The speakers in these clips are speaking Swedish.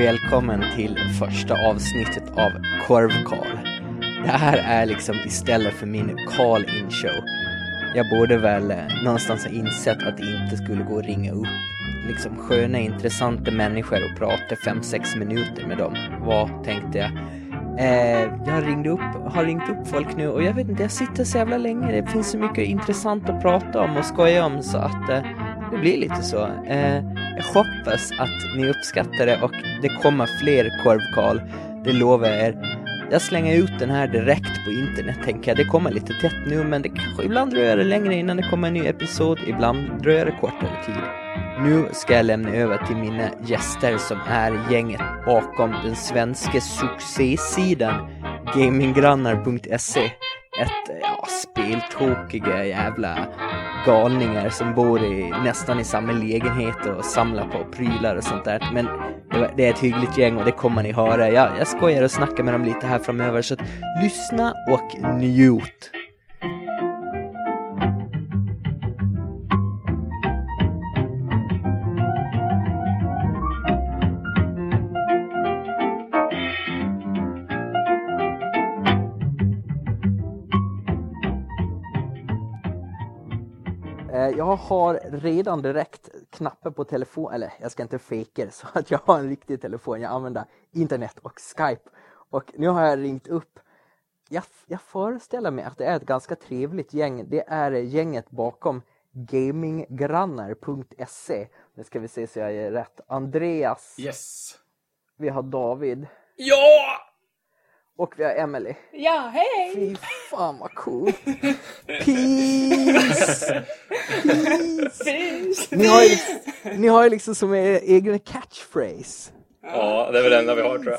välkommen till första avsnittet av Korvkarl. Det här är liksom istället för min call-in show. Jag borde väl eh, någonstans ha insett att det inte skulle gå att ringa upp liksom sköna, intressanta människor och prata 5-6 minuter med dem. Vad tänkte jag? Eh, jag ringde upp, har ringt upp folk nu och jag vet inte, jag sitter så jävla länge. Det finns så mycket intressant att prata om och skoja om så att eh, det blir lite så. Eh, jag hoppas att ni uppskattar det och det kommer fler korvkal. Det lovar jag er. Jag slänger ut den här direkt på internet tänker jag. Det kommer lite tätt nu men det kanske ibland dröjer det längre innan det kommer en ny episod. Ibland dröjer det kortare tid. Nu ska jag lämna över till mina gäster som är gänget bakom den svenska succésidan gaminggrannar.se. Ett ja, speltokiga jävla galningar som bor i, nästan i samma lägenhet och samlar på prylar och sånt där. Men det är ett hyggligt gäng och det kommer ni höra. Jag, jag skojar och snackar med dem lite här framöver så att lyssna och njut. Jag har redan direkt knappen på telefon, eller jag ska inte fejka så att jag har en riktig telefon. Jag använder internet och Skype. Och nu har jag ringt upp. Jag, jag föreställer mig att det är ett ganska trevligt gäng. Det är gänget bakom gaminggrannar.se. Nu ska vi se så jag är rätt. Andreas. Yes. Vi har David. Ja! Och vi har Emily. Ja, hej! Fy fan vad cool. Peace! Peace! Ni har ju, ni har ju liksom som er egen catchphrase. Ja, det är väl det enda vi har tror jag.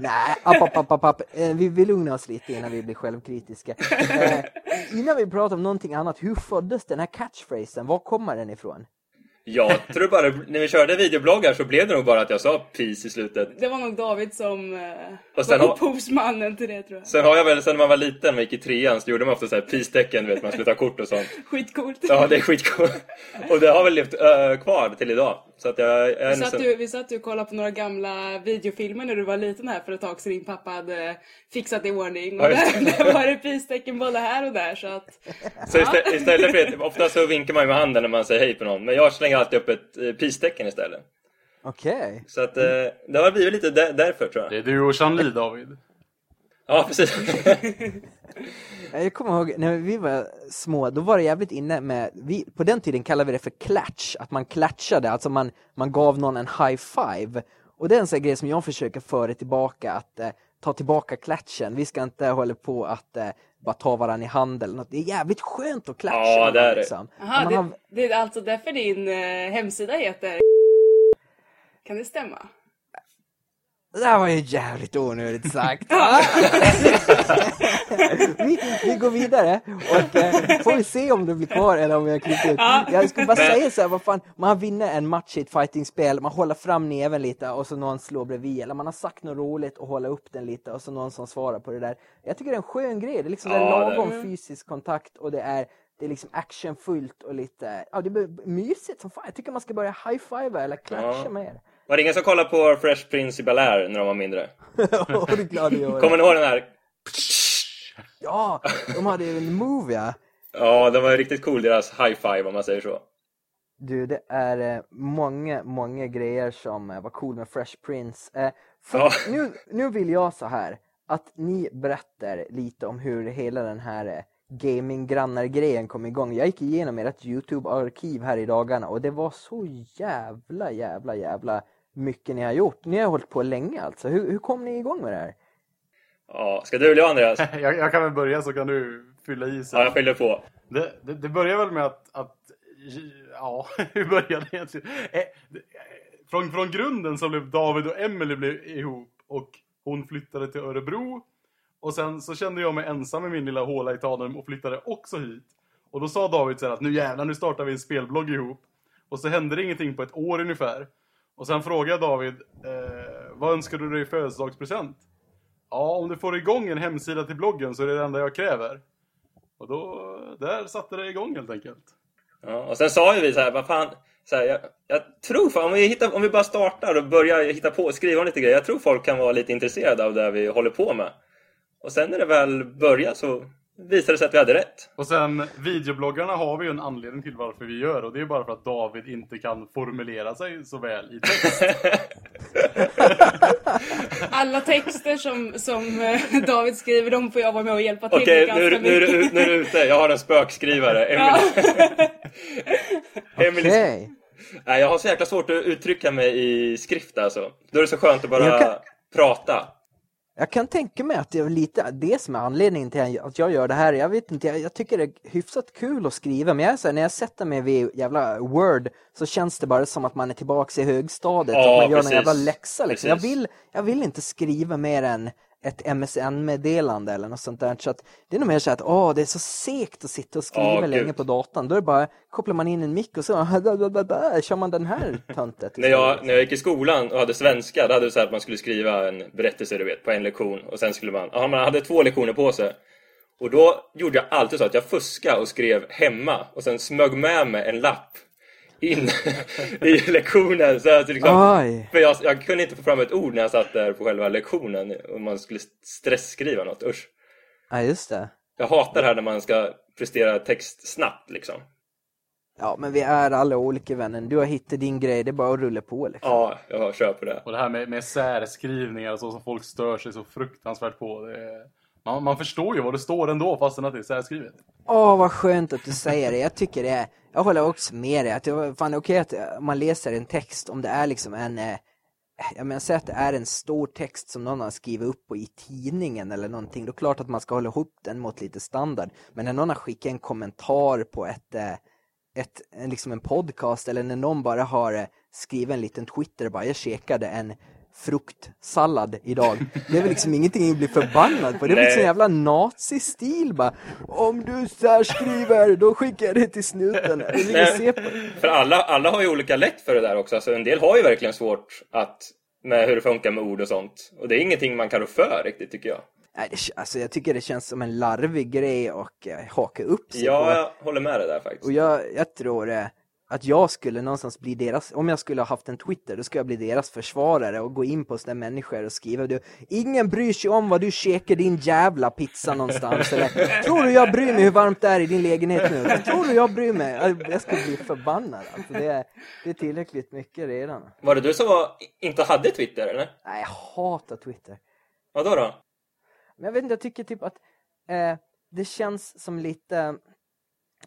Nej, app, app, app, app, app. Eh, Vi vill lugna oss lite innan vi blir självkritiska. Eh, innan vi pratar om någonting annat, hur föddes den här catchphrasen? Var kommer den ifrån? Jag tror bara, när vi körde videobloggar så blev det nog bara att jag sa peace i slutet. Det var nog David som eh, Och sen var upphovsmannen till det tror jag. Sen har jag väl, sen man var liten, man gick i trean, så gjorde man ofta så här peace-tecken, vet, man skulle ta kort och sånt. Skitcoolt. Ja, det är skitcoolt. Och det har väl levt ö, kvar till idag. Så att jag, jag Vi satt, ju, vi satt ju och kollade på några gamla videofilmer när du var liten här för ett tag sedan din pappa hade fixat i ordning. Och Ja, där, där var det pristecken både här och där så att... Så istället, istället för det, ofta så vinkar man ju med handen när man säger hej på någon, men jag slänger alltid upp ett eh, peace-tecken istället. Okej. Så att eh, det har blivit lite där, därför tror Det jag. är du och Jean-Li David. Ja, precis. Jag kommer ihåg när vi var små, då var det jävligt inne med, vi, på den tiden kallade vi det för klatsch, att man klatschade, alltså man, man gav någon en high five. Och det är en sån grej som jag försöker föra tillbaka, att eh, ta tillbaka klatschen. Vi ska inte hålla på att eh, bara ta varandra i hand eller något. Det är jävligt skönt att klatscha. Ja, det är det. Liksom. Aha, Man det, har- det är alltså därför din eh, hemsida heter... Kan det stämma? Det där var ju jävligt onödigt sagt. vi, vi går vidare och eh, får vi se om det blir kvar eller om jag klipper ut. Jag skulle bara säga så här, vad fan, man vinner en match i ett fightingspel, man håller fram näven lite och så någon slår bredvid, eller man har sagt något roligt och håller upp den lite och så någon som svarar på det där. Jag tycker det är en skön grej, det är liksom Ja, det är det är lagom fysisk kontakt och det är det är liksom actionfullt och lite, ja det blir mysigt som fan. Jag tycker man ska börja high-fiva eller klatscha Ja. mer. Var det ingen som kollade på Fresh Prince i Bel-Air när de var mindre? och det är glad jag Kommer ni ihåg den här? Ja, de hade ju en move ja. Ja, den var riktigt cool, deras high five om man säger så. Du, det är eh, många, många grejer som eh, var cool med Fresh Prince. Eh, för Ja. nu, nu vill jag så här att ni berättar lite om hur hela den här gaminggrannar-grejen kom igång. Jag gick igenom ert YouTube-arkiv här i dagarna och det var så jävla, jävla, jävla mycket ni har gjort. Ni har hållit på länge alltså. Hur, hur kom ni igång med det här? Ja, ska du eller jag Andreas? Jag, jag kan väl börja så kan du fylla i sen. Ja, jag skyller på. Det, det, det börjar väl med att, att ja, hur började det egentligen? Eh, från, från grunden så blev David och Emily blev ihop och hon flyttade till Örebro. Och sen så kände jag mig ensam i min lilla håla i Tanum och flyttade också hit. Och då sa David så här att nu jävlar, nu startar vi en spelblogg ihop. Och så hände det ingenting på ett år ungefär. Och sen frågade David, eh, vad önskar du dig i födelsedagspresent? Ja, om du får igång en hemsida till bloggen så är det det enda jag kräver. Och då, där satte det igång helt enkelt. Ja, och sen sa ju vi så här, vad fan, Så här, jag, jag tror fan, om vi, hittar, om vi bara startar och börjar hitta på, skriva lite grejer. Jag tror folk kan vara lite intresserade av det vi håller på med. Och sen när det väl börjar så visar det sig att vi hade rätt. Och sen videobloggarna har vi ju en anledning till varför vi gör och det är bara för att David inte kan formulera sig så väl i text. Alla texter som, som eh, David skriver, de får jag vara med och hjälpa till Okej, med nu, ganska nu, är du- mycket. nu är du ute. Jag har en spökskrivare. Ja. Emily, Emily, Okej. Nej, jag har så jäkla svårt att uttrycka mig i skrift alltså. Då är det så skönt att bara kan- prata. Jag kan tänka mig att det är lite det som är anledningen till att jag gör det här. Jag vet inte, jag, jag tycker det är hyfsat kul att skriva, men jag här, när jag sätter mig vid jävla Word så känns det bara som att man är tillbaka i högstadiet Ja, och man gör precis. en jävla läxa liksom. Jag vill, jag vill inte skriva mer än ett MSN-meddelande eller något sånt där. Så att det är nog mer så att åh, det är så segt att sitta och skriva Ja, länge gud. på datorn. Då är det bara, kopplar man in en mick och så kör man den här töntet. När jag, när jag gick i skolan och hade svenska, då hade det så här att man skulle skriva en berättelse du vet, på en lektion. Och sen skulle man, ja, man hade två lektioner på sig. Och då gjorde jag alltid så att jag fuskade och skrev hemma och sen smög med mig en lapp in i lektionen. Så att liksom, för jag, jag kunde inte få fram ett ord när jag satt där på själva lektionen om man skulle stressskriva något. Usch. Ja, just det. Jag hatar det här när man ska prestera text snabbt liksom. Ja, men vi är alla olika vännen. Du har hittat din grej, det är bara att rulla på liksom. Ja, jag kör på det. Och det här med, med särskrivningar och så som folk stör sig så fruktansvärt på. Det är, man, man förstår ju vad det står ändå fastän att det är särskrivet. Åh, vad skönt att du säger det. Jag tycker det är, jag håller också med dig. Att det var fan okej att eh, man läser en text om det är liksom en, eh, jag menar säg att det är en stor text som någon har skrivit upp på i tidningen eller någonting. Då är det klart att man ska hålla ihop den mot lite standard. Men när någon har skickat en kommentar på ett, eh, ett en, liksom en podcast eller när någon bara har eh, skrivit en liten Twitter bara, jag käkade en fruktsallad idag. Det är väl liksom ingenting att bli förbannad på. Det är väl så jävla nazistil bara. Om du särskriver, då skickar jag det till snuten. På. För alla, alla har ju olika lätt för det där också. Alltså, en del har ju verkligen svårt att med hur det funkar med ord och sånt. Och det är ingenting man kan rå för riktigt tycker jag. Det, alltså jag tycker det känns som en larvig grej och eh, haka upp sig Ja, på. jag håller med dig där faktiskt. Och jag, jag tror eh, att jag skulle någonstans bli deras, om jag skulle ha haft en Twitter, då skulle jag bli deras försvarare och gå in på sådana människor och skriva du, ingen bryr sig om vad du käkar din jävla pizza någonstans. Eller, tror du jag bryr mig hur varmt det är i din lägenhet nu? Tror du jag bryr mig? Jag- Jag skulle bli förbannad. Alltså, det, är, det är tillräckligt mycket redan. Var det du som var, inte hade Twitter eller? Nej, jag hatar Twitter. Vadå då? Men jag vet inte, jag tycker typ att eh, det känns som lite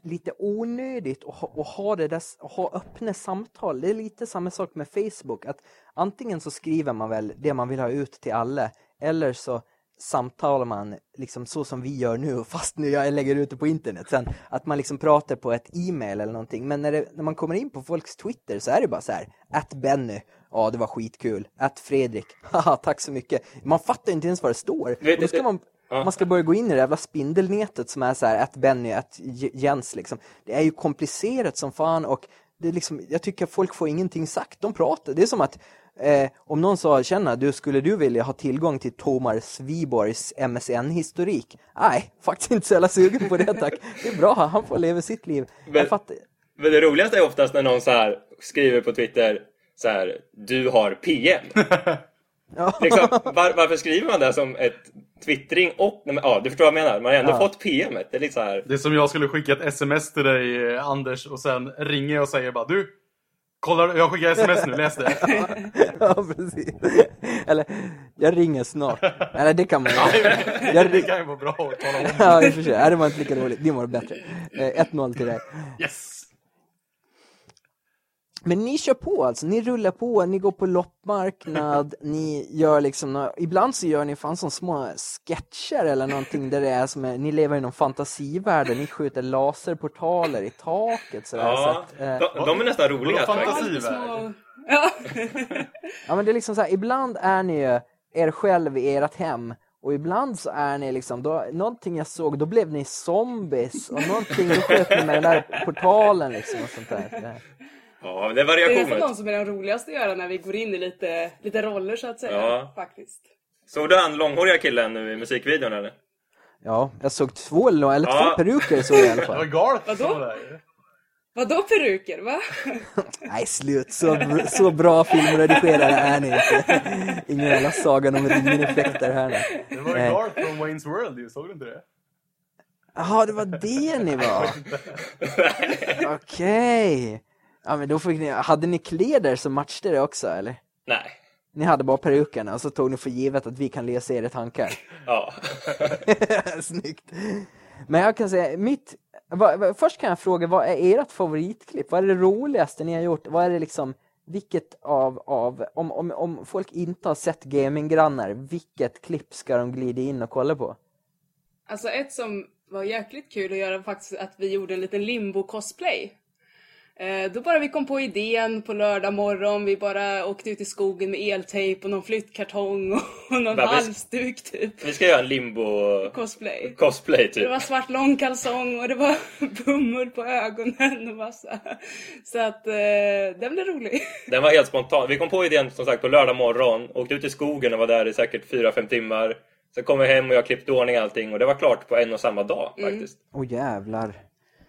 lite onödigt att ha, att ha det där, ha öppna samtal. Det är lite samma sak med Facebook. Att antingen så skriver man väl det man vill ha ut till alla eller så samtalar man liksom så som vi gör nu fast nu jag lägger ut det på internet sen. Att man liksom pratar på ett e-mail eller någonting. Men när, det, när man kommer in på folks Twitter så är det bara så här att Benny. Ja det var skitkul. Att Fredrik. Haha tack så mycket. Man fattar inte ens vad det står. Vet då ska man Ja. man ska börja gå in i det jävla spindelnätet som är så här att Benny, att Jens liksom. Det är ju komplicerat som fan och det är liksom, jag tycker folk får ingenting sagt. De pratar. Det är som att eh, om någon sa, känna, du skulle du vilja ha tillgång till Thomas Viborgs MSN-historik? Nej, faktiskt inte så jävla sugen på det tack. Det är bra, han får leva sitt liv. Men-. Men det roligaste är oftast när någon så skriver på Twitter så här, du har PM. Ja. Liksom, var, varför skriver man det som ett twittring och, nej, men, ja du förstår vad jag menar, man har ändå Ja. fått PMet. Det är lite så här, Det är som jag skulle skicka ett sms till dig eh, Anders och sen ringer jag och säger bara du Kolla, jag skickar sms nu, läs det. ja, precis. Eller, jag ringer snart. Eller det kan man göra. Jag, Det kan ju vara bra att tala om. Ja, i och för sig. Det var inte lika roligt. Det var bättre. Eh, 1-0 till dig. Yes! Men ni kör på alltså, ni rullar på, ni går på loppmarknad, ni gör liksom, ibland så gör ni fan som små sketcher eller någonting där det är som, är, ni lever i någon fantasivärld, ni skjuter laserportaler i taket sådär. Så ja, att, eh, de, de är nästan roliga Fantasivärld. Ja. ja men det är liksom så här, ibland är ni ju er själv i ert hem och ibland så är ni liksom, då, någonting jag såg, då blev ni zombies och någonting, då sköt ni med den där portalen liksom och sånt där. Det- Ja, det är Det är nästan variationer. de som är de roligaste att göra när vi går in i lite, lite roller så att säga. Ja. Faktiskt. Såg du han långhåriga killen nu i musikvideon eller? Ja, jag såg två, eller Ja. två peruker såg jag i alla Det var fall. galet Vadå? som var där. Vadå peruker, va? Nej, slut. Så, så bra filmredigerare är ni inte. Ingen jävla Sagan om ringen-effekter här nu. Det var ju Nej. Garth från Wayne's World ju, såg du inte det? Jaha, det var det ni var. Okej. Ja, men då fick ni, hade ni kläder som matchade det också, eller? Nej. Ni hade bara perukerna och så tog ni för givet att vi kan läsa era tankar. Ja. Snyggt. Men jag kan säga, mitt... Vad, vad, först kan jag fråga, vad är ert favoritklipp? Vad är det roligaste ni har gjort? Vad är det liksom, vilket av, av om, om, om folk inte har sett Gaminggrannar, vilket klipp ska de glida in och kolla på? Alltså ett som var jäkligt kul att göra var faktiskt att vi gjorde en liten limbo-cosplay. Eh, då bara vi kom på idén på lördag morgon, vi bara åkte ut i skogen med eltejp och någon flyttkartong och, och någon vi- halsduk typ. Vi ska göra en limbo Cosplay. cosplay Det typ. var svart långkalsong och det var bomull på ögonen och massa. Så att eh, den blev rolig. Den var helt spontan. Vi kom på idén som sagt på lördag morgon, åkte ut i skogen och var där i säkert 4-5 timmar. Sen kom vi hem och jag klippte ordning allting och det var klart på en och samma dag faktiskt. Åh jävlar.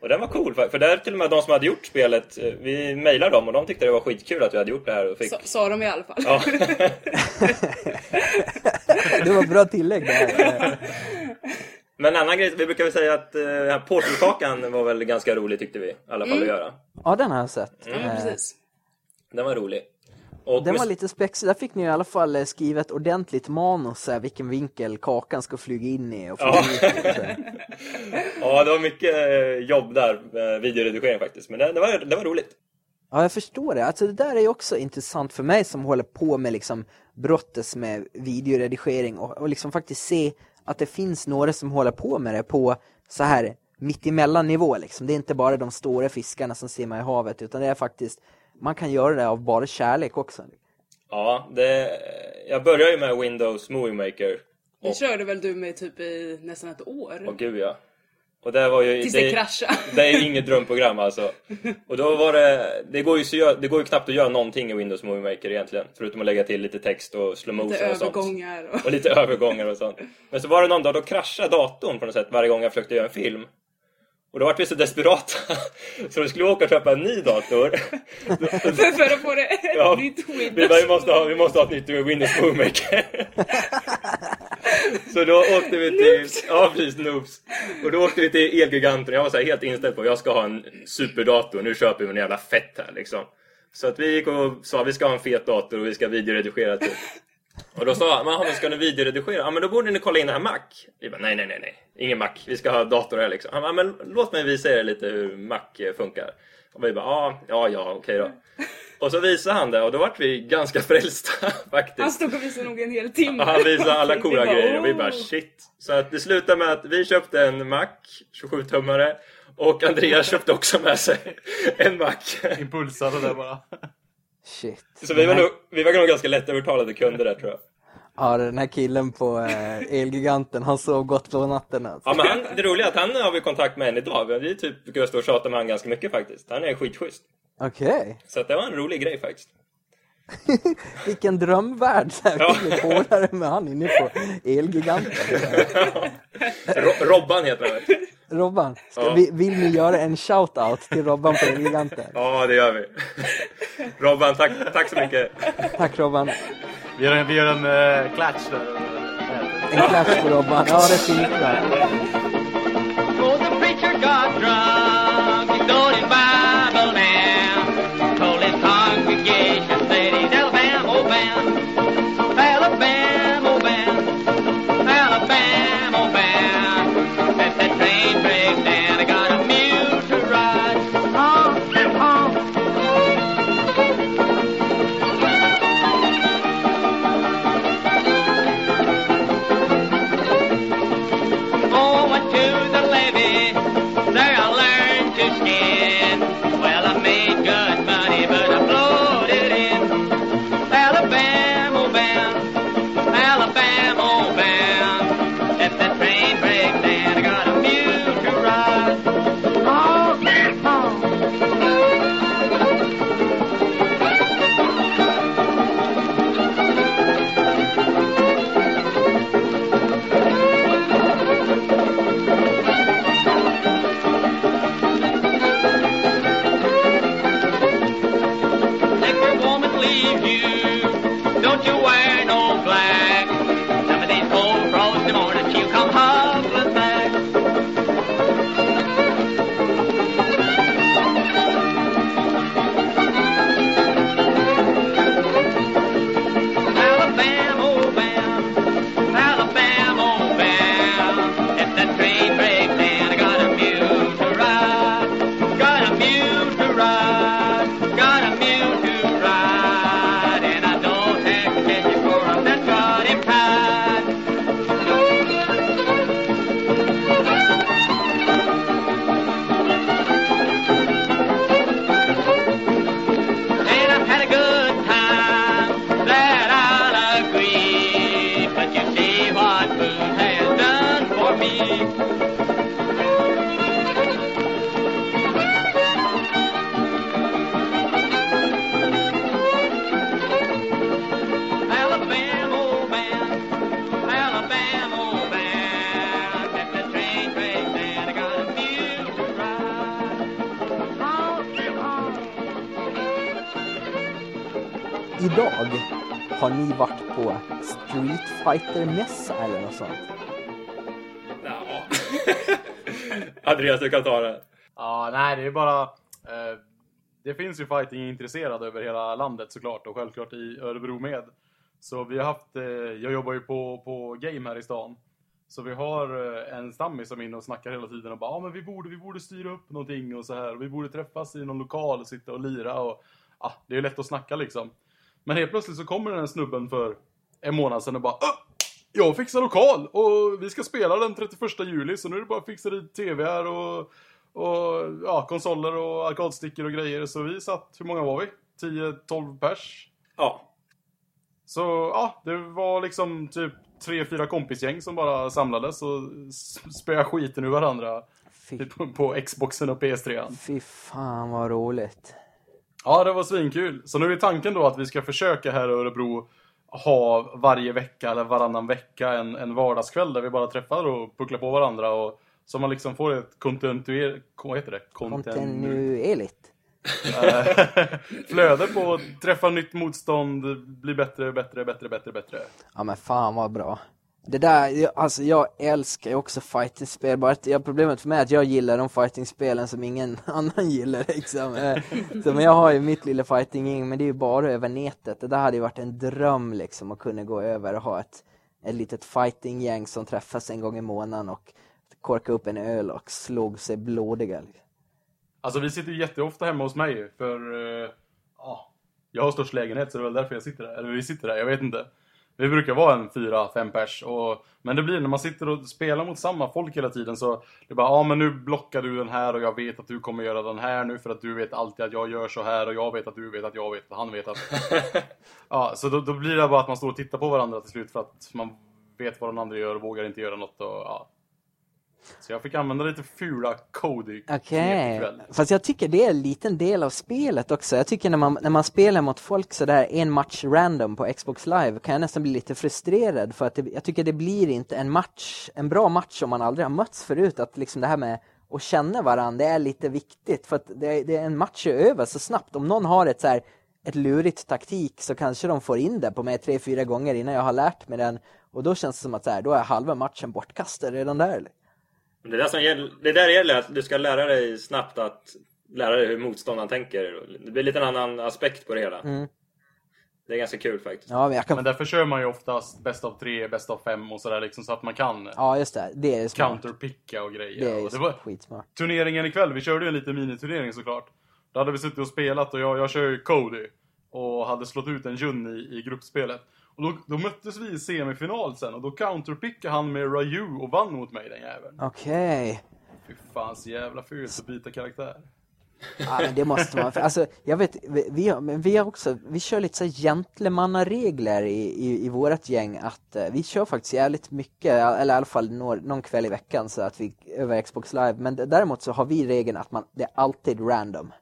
Och den var cool, för där till och med de som hade gjort spelet, eh, vi mejlade dem och de tyckte det var skitkul att vi hade gjort det här och fick... Så, sa de i alla fall. Ja. Det var bra tillägg där. Men en annan grej, vi brukar väl säga att eh, här portalkakan var väl ganska rolig tyckte vi. I alla fall att göra. Ja, den har jag sett. Ja, men precis. Den var rolig. Och Den var lite spexig. Där fick ni i alla fall eh, skriva ett ordentligt manus, så här, vilken vinkel kakan ska flyga in i och Ja. Ja, det var mycket eh, jobb där, med videoredigering faktiskt. Men det, det, var, det var roligt. Ja, jag förstår det. Alltså det där är ju också intressant för mig som håller på med liksom brottes med videoredigering och, och liksom faktiskt se att det finns några som håller på med det på så här mittemellan nivå liksom. Det är inte bara de stora fiskarna som simmar i havet utan det är faktiskt man kan göra det av bara kärlek också. Ja, det, jag började ju med Windows Movie Maker. Det körde väl du med typ i nästan ett år? Åh gud ja. Och det var ju... Tills det kraschade. Det är ju inget drömprogram alltså. Och då var det... Det går, ju det går ju knappt att göra någonting i Windows Movie Maker egentligen. Förutom att lägga till lite text och slow Lite motion och sånt. övergångar och... Och lite övergångar och sånt. Men så var det någon dag, då kraschade datorn på något sätt varje gång jag försökte göra en film. Och då var vi så desperata så vi skulle åka och köpa en ny dator. för, för att få det ett Ja, nytt Windows. vi, bara, vi, måste ha, vi måste ha ett nytt Windows Movie Maker. så då åkte vi till... Ja, precis. Noobs. Och då åkte vi till Elgiganten. Jag var så helt inställd på att jag ska ha en superdator. Nu köper vi en jävla fett här liksom. Så att vi gick och sa vi ska ha en fet dator och vi ska videoredigera typ. Och då sa han, "Men, ska ni videoredigera? Ja men då borde ni kolla in den här Mac. Vi bara, nej nej nej nej, ingen Mac, vi ska ha dator här liksom. Han bara, men låt mig visa er lite hur Mac eh, funkar. Och vi bara, ja, ja, ja, okej då. Och så visade han det och då vart vi ganska frälsta Han faktiskt. stod och visade nog en hel timme. Och han visade alla coola bara, grejer och vi bara shit. Så att det slutade med att vi köpte en Mac, 27-tummare. Och Andreas köpte också med sig en Mac. Impulsade där bara. Shit. Så vi var nog, vi var nog ganska lättövertalade kunder där tror jag. Ja, den här killen på eh, Elgiganten, han sov gott på natten alltså. Ja, men han, det roliga är att han har vi kontakt med än idag. Vi typ brukar stå och tjata med han ganska mycket faktiskt. Han är skitschysst. Okej. Så att det var en rolig grej faktiskt. Vilken drömvärld! Så här, Ja. polare med han inne på Elgiganten. Ro Robban heter han? Robban, ska Ja. vi, vill ni göra en shout-out till Robban på Elgiganten? Ja, det gör vi. Robban, tack, tack så mycket. Tack Robban. Vi gör en, vi gör en uh, clutch där. En klapp på Robban. Ja, det är stole his Bible down. Told his congregation, said he's Alabama bound. Street Fighter-mässa eller något sånt. Ja. Andreas, du kan ta det. Ja, nej, det är bara... Eh, det finns ju fighting-intresserade över hela landet såklart och självklart i Örebro med. Så vi har haft... Eh, jag jobbar ju på, på Game här i stan. Så vi har eh, en stammis som är inne och snackar hela tiden och bara ja men vi borde, vi borde styra upp någonting och så här. Och vi borde träffas i någon lokal och sitta och lira och... Ja, det är ju lätt att snacka liksom. Men helt plötsligt så kommer den här snubben för en månad sedan och bara "Åh, jag fixar lokal och vi ska spela den 31 juli så nu är det bara att fixa dit tv här och, och ja, konsoler och arkadstickor och grejer. Så vi satt, hur många var vi? 10-12 pers. Ja. Så ja, det var liksom typ tre, fyra kompisgäng som bara samlades och spöade skiten ur varandra Fy, på, på Xboxen och PS3. fy fan vad roligt. Ja, det var svinkul. Så nu är tanken då att vi ska försöka här i Örebro ha varje vecka eller varannan vecka en, en vardagskväll där vi bara träffar och pucklar på varandra och så man liksom får ett kontinuer... Vad heter det? Kontinu... Kontinuerligt. flöde på att träffa nytt motstånd, bli bättre, bättre, bättre, bättre, bättre. Ja men fan vad bra. Det där, jag- alltså jag älskar ju också fightingspel, bara att problemet för mig är att jag gillar de fightingspelen som ingen annan gillar liksom. Eh, så, men jag har ju mitt lilla fighting men det är ju bara över nätet. Det där hade ju varit en dröm liksom att kunna gå över och ha ett, ett litet fightinggäng som träffas en gång i månaden och korka upp en öl och slog sig blodiga. Liksom. Alltså vi sitter ju jätteofta hemma hos mig för... eh, jag har störst lägenhet så det är väl därför jag sitter där. Eller vi sitter där, jag vet inte. Vi brukar vara en fyra, fem pers. Och, men det blir när man sitter och spelar mot samma folk hela tiden så det är bara, ja men nu blockar du den här och jag vet att du kommer göra den här nu för att du vet alltid att jag gör så här och jag vet att du vet att jag vet att han vet att... ja, så då, då blir det bara att man står och tittar på varandra till slut för att man vet vad den andra gör och vågar inte göra något och ja. Så jag fick använda lite fula Cody Okej, ikväll. fast jag tycker det är en liten del av spelet också. Jag tycker när man, när man spelar mot folk sådär en match random på Xbox live kan jag nästan bli lite frustrerad för att det, jag tycker det blir inte en match, en bra match om man aldrig har mötts förut. Att liksom det här med att känna varandra, det är lite viktigt för att det, det är en match är över så snabbt. Om någon har ett så här ett lurigt taktik så kanske de får in det på mig tre, fyra gånger innan jag har lärt mig den. Och då känns det som att så här, då är halva matchen bortkastad redan där. Men Det, där som gäller, det där gäller att du ska lära dig snabbt att lära dig hur motståndaren tänker. Det blir lite en annan aspekt på det hela. Det är ganska kul faktiskt. Ja, men jag kan... Men därför kör man ju oftast bäst av tre, bäst av fem och sådär liksom så att man kan Ja, just det. Det är smart. counterpicka och grejer. Det är och det var skitsmart. turneringen ikväll, vi körde ju en liten miniturnering såklart. Då hade vi suttit och spelat och jag, jag kör ju Cody. Och hade slått ut en Jun i, i gruppspelet. Och då, då möttes vi i semifinal sen och då counterpickade han med Ryu och vann mot mig den jäveln. Okej. Fy fan så jävla fult att byta karaktär. Ja, men det måste man. Alltså, jag vet, vi, vi, har, men vi har också, vi kör lite så här gentlemannaregler i, i, i vårat gäng att eh, vi kör faktiskt jävligt mycket, eller i alla fall någon, någon kväll i veckan så att vi över Xbox live. Men däremot så har vi regeln att man, det är alltid random.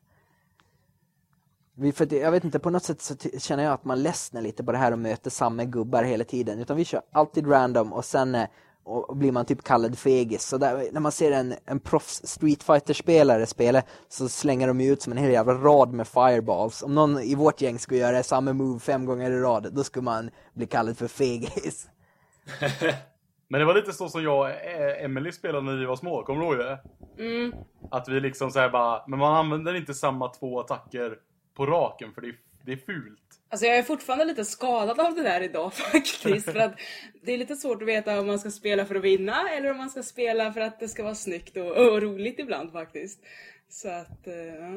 Vi, för det, jag vet inte, på något sätt så känner jag att man ledsnar lite på det här och möter samma gubbar hela tiden. Utan vi kör alltid random och sen eh, och, och blir man typ kallad fegis. Så där, när man ser en, en proffs Street fighter spelare spela så slänger de ut som en hel jävla rad med fireballs. Om någon i vårt gäng skulle göra samma move fem gånger i rad, då skulle man bli kallad för fegis. Men det var lite så som jag och eh, Emily spelade när vi var små, kommer du ihåg det? Mm. Att vi liksom såhär bara, men man använder inte samma två attacker på raken för det är, det är fult. Alltså jag är fortfarande lite skadad av det där idag faktiskt. För att det är lite svårt att veta om man ska spela för att vinna eller om man ska spela för att det ska vara snyggt och, och roligt ibland faktiskt. Så att, eh,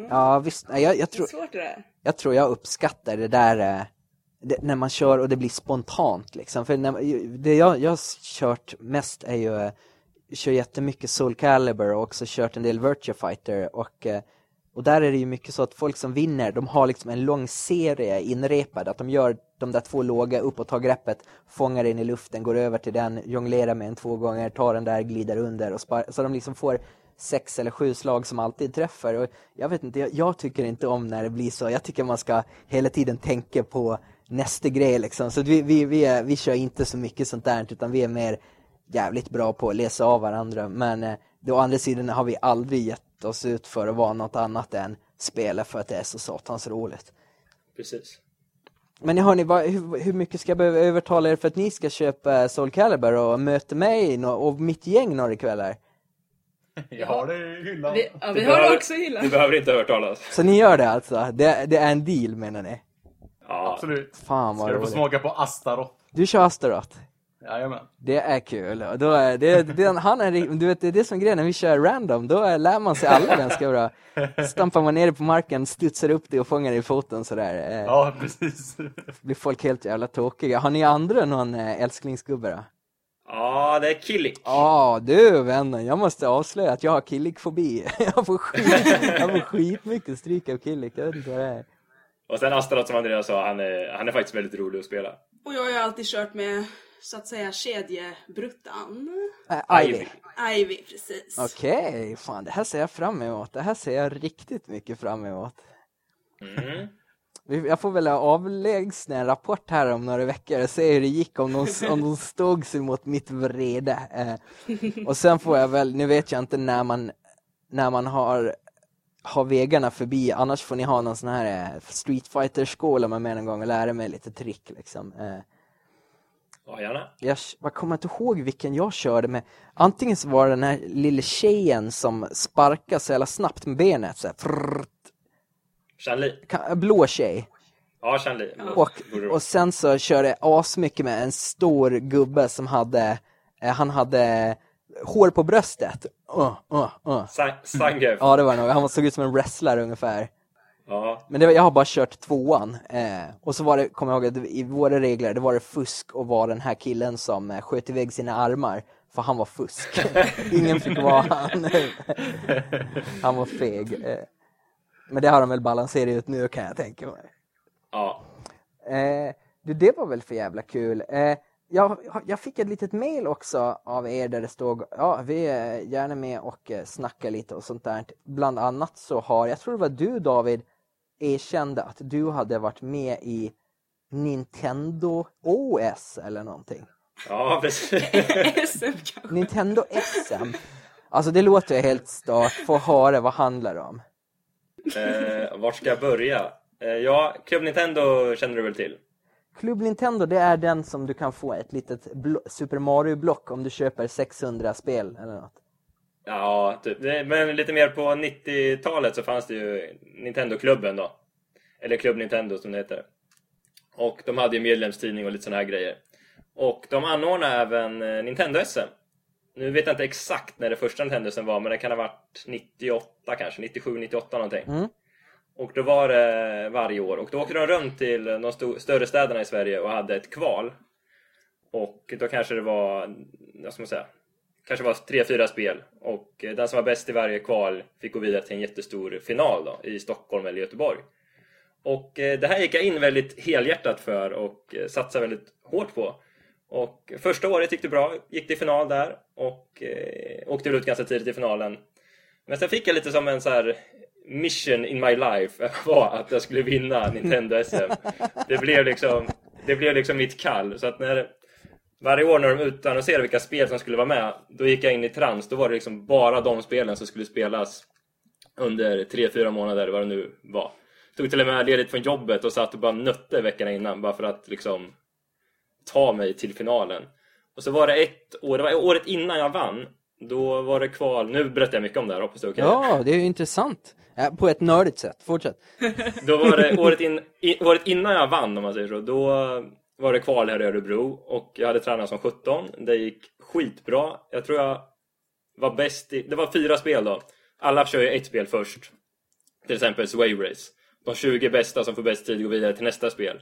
ja. Visst, jag, jag, Det är tror, svårt det där. jag tror jag uppskattar det där eh, det, när man kör och det blir spontant liksom. För när, det jag, jag har kört mest är ju eh, kör jättemycket Soul Calibur och också kört en del Virtua Fighter och eh, och där är det ju mycket så att folk som vinner, de har liksom en lång serie inrepad, att de gör de där två låga upp och tar greppet, fångar den i luften, går över till den, jonglerar med den två gånger, tar den där, glider under och spar- så de liksom får sex eller sju slag som alltid träffar. Och jag vet inte, jag, jag tycker inte om när det blir så. Jag tycker man ska hela tiden tänka på nästa grej liksom. Så vi, vi, vi, är, vi kör inte så mycket sånt där utan vi är mer jävligt bra på att läsa av varandra. Men eh, å andra sidan har vi aldrig gett oss ut för att vara något annat än spela för att det är så satans roligt. Precis. Men hörni, vad, hur, hur mycket ska jag behöva övertala er för att ni ska köpa Soul Calibur och möta mig och mitt gäng några kvällar? Jag har det i hyllan. Vi, ja, vi Du har det behöver- också i Du hyllan. behöver inte hört talas. Så ni gör det alltså? Det, det är en deal menar ni? Ja, Absolut. Fan vad Ska du få smaka på Astaroth? Du kör Astaroth? Jajamän. Det är kul. Då är det, det, han är, du vet, det är det som grejen när vi kör random. Då är, lär man sig alla ganska bra. Stampar man ner det på marken, studsar upp det och fångar det i foten sådär. Eh, Ja, precis. Blir folk helt jävla tåkiga. Har ni andra någon eh, älsklingsgubbe då? ja det är Killik. Ja, du vännen, jag måste avslöja att jag har killikfobi. Jag får skit, jag får skitmycket stryk av killik, jag vet inte vad det är. Och sen Astaroth som Andreas sa, han är, han är faktiskt väldigt rolig att spela. Och jag har ju alltid kört med, så att säga, kedjebruttan. Äh, Ivy. Ivy, precis. Okej, fan det här ser jag fram emot. Det här ser jag riktigt mycket fram emot. Mm. Jag får väl avlägsna en rapport här om några veckor och se hur det gick om de, om de stod sig mot mitt vrede. Eh, och sen får jag väl, nu vet jag inte när man, när man har, har vägarna förbi, annars får ni ha någon sån här eh, Street Fighter-skola med mig någon gång och lära mig lite trick liksom. Eh, Ja, gärna. jag, jag kommer inte ihåg vilken jag körde med. Antingen så var det den här lilla tjejen som sparkar så jävla snabbt med benet. Så här, blå tjej. Ja, Chanli. Och, och sen så körde jag asmycket med en stor gubbe som hade, eh, han hade hår på bröstet. Uh, uh, uh. Sa- Zangief. Ja det var nog, han såg ut som en wrestler ungefär. Ja. Men var, jag har bara kört tvåan. Eh, och så var det, kommer jag ihåg, att i våra regler, det var det fusk och var den här killen som eh, sköt iväg sina armar. För han var fusk. Ingen fick vara han. han var feg. Eh, men det har de väl balanserat ut nu kan jag tänka mig. Ja. Eh, du, det var väl för jävla kul. Eh, jag, jag fick ett litet mail också av er där det stod ja, vi är gärna med och eh, snackar lite och sånt där. Bland annat så har, jag tror det var du David, erkände att du hade varit med i Nintendo OS eller någonting. Ja, precis. SM kanske. Nintendo SM. Alltså det låter ju helt stört. Få höra vad handlar det om. eh, vart ska jag börja? Eh, ja, Club Nintendo känner du väl till? Club Nintendo det är den som du kan få ett litet Super Mario-block om du köper 600 spel eller något. Ja, typ. Men lite mer på 90-talet så fanns det ju Nintendo-klubben då. Eller Club Nintendo som det heter. Och de hade ju medlemstidning och lite såna här grejer. Och de anordnade även eh, Nintendo-SM. Nu vet jag inte exakt när det första Nintendo-SM var, men det kan ha varit 98 kanske, 97, 98 någonting. Mm. Och då var det varje år. Och då åkte de runt till de större städerna i Sverige och hade ett kval. Och då kanske det var, vad ska man säga, kanske var tre, fyra spel. Och eh, den som var bäst i varje kval fick gå vidare till en jättestor final då, i Stockholm eller Göteborg. Och eh, det här gick jag in väldigt helhjärtat för och eh, satsade väldigt hårt på. Och första året gick det bra, gick till final där och eh, åkte väl ut ganska tidigt i finalen. Men sen fick jag lite som en så här mission in my life var att jag skulle vinna Nintendo SM. Det blev liksom, det blev liksom mitt kall. Så att när, varje år när de utannonserade vilka spel som skulle vara med, då gick jag in i trans. Då var det liksom bara de spelen som skulle spelas under 3-4 månader, vad det nu var. Tog till och med ledigt från jobbet och satt och bara nötte veckorna innan bara för att liksom ta mig till finalen. Och så var det ett år, det var året innan jag vann. Då var det kval, nu berättar jag mycket om det här, hoppas är okej. Ja, det är ju intressant. På ett nördigt sätt. Fortsätt. Då var det året, in, i, året innan jag vann om man säger så. Då var det kval här i Örebro och jag hade tränat som 17. Det gick skitbra. Jag tror jag var bäst i... Det var fyra spel då. Alla kör ju ett spel först. Till exempel Sway Race. De 20 bästa som får bäst tid går vidare till nästa spel.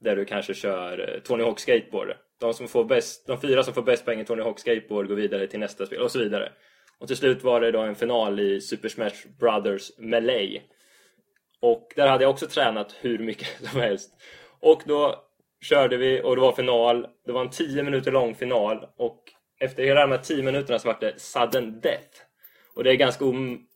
Där du kanske kör eh, Tony Hawk Skateboard. De, som får bäst, de fyra som får bäst poäng i Tony Hawk Skateboard går vidare till nästa spel och så vidare. Och till slut var det då en final i Super Smash Brothers Melee. Och där hade jag också tränat hur mycket som helst. Och då körde vi och det var final. Det var en 10 minuter lång final och efter hela de här 10 minuterna så var det sudden death. Och det är ganska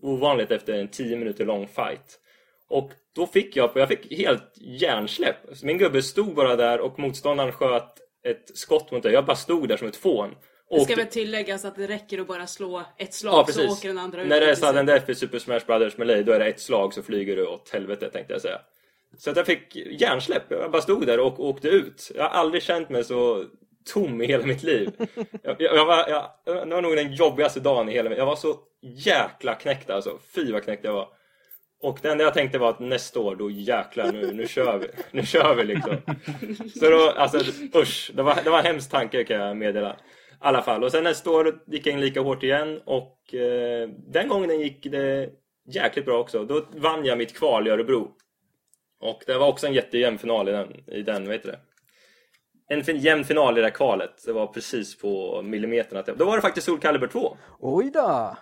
ovanligt efter en 10 minuter lång fight. Och då fick jag, jag fick helt hjärnsläpp. Min gubbe stod bara där och motståndaren sköt ett skott mot det. Jag bara stod där som ett fån. Det ska väl tilläggas att det räcker att bara slå ett slag Ja, så åker den andra ut. När det är sudden death i Super Smash Brothers Melee, då är det ett slag så flyger du åt helvete tänkte jag säga. Så att jag fick hjärnsläpp. Jag bara stod där och åkte ut. Jag har aldrig känt mig så tom i hela mitt liv. Jag, jag, jag var, jag, det var nog den jobbigaste dagen i hela mitt Jag var så jäkla knäckt alltså. Fy vad knäckt jag var. Och det enda jag tänkte var att nästa år, då jäklar, nu, nu kör vi. Nu kör vi liksom. Så då, alltså usch. Det var, det var en hemsk tanke kan jag meddela. I alla fall. Och sen nästa år gick jag in lika hårt igen och eh, den gången gick det jäkligt bra också. Då vann jag mitt kval i Örebro. Och det var också en jättejämn final i den, i den vad heter det? En fin, jämn final i det här kvalet. Det var precis på millimetern. Att då var det faktiskt Soul Calibur 2. Oj då!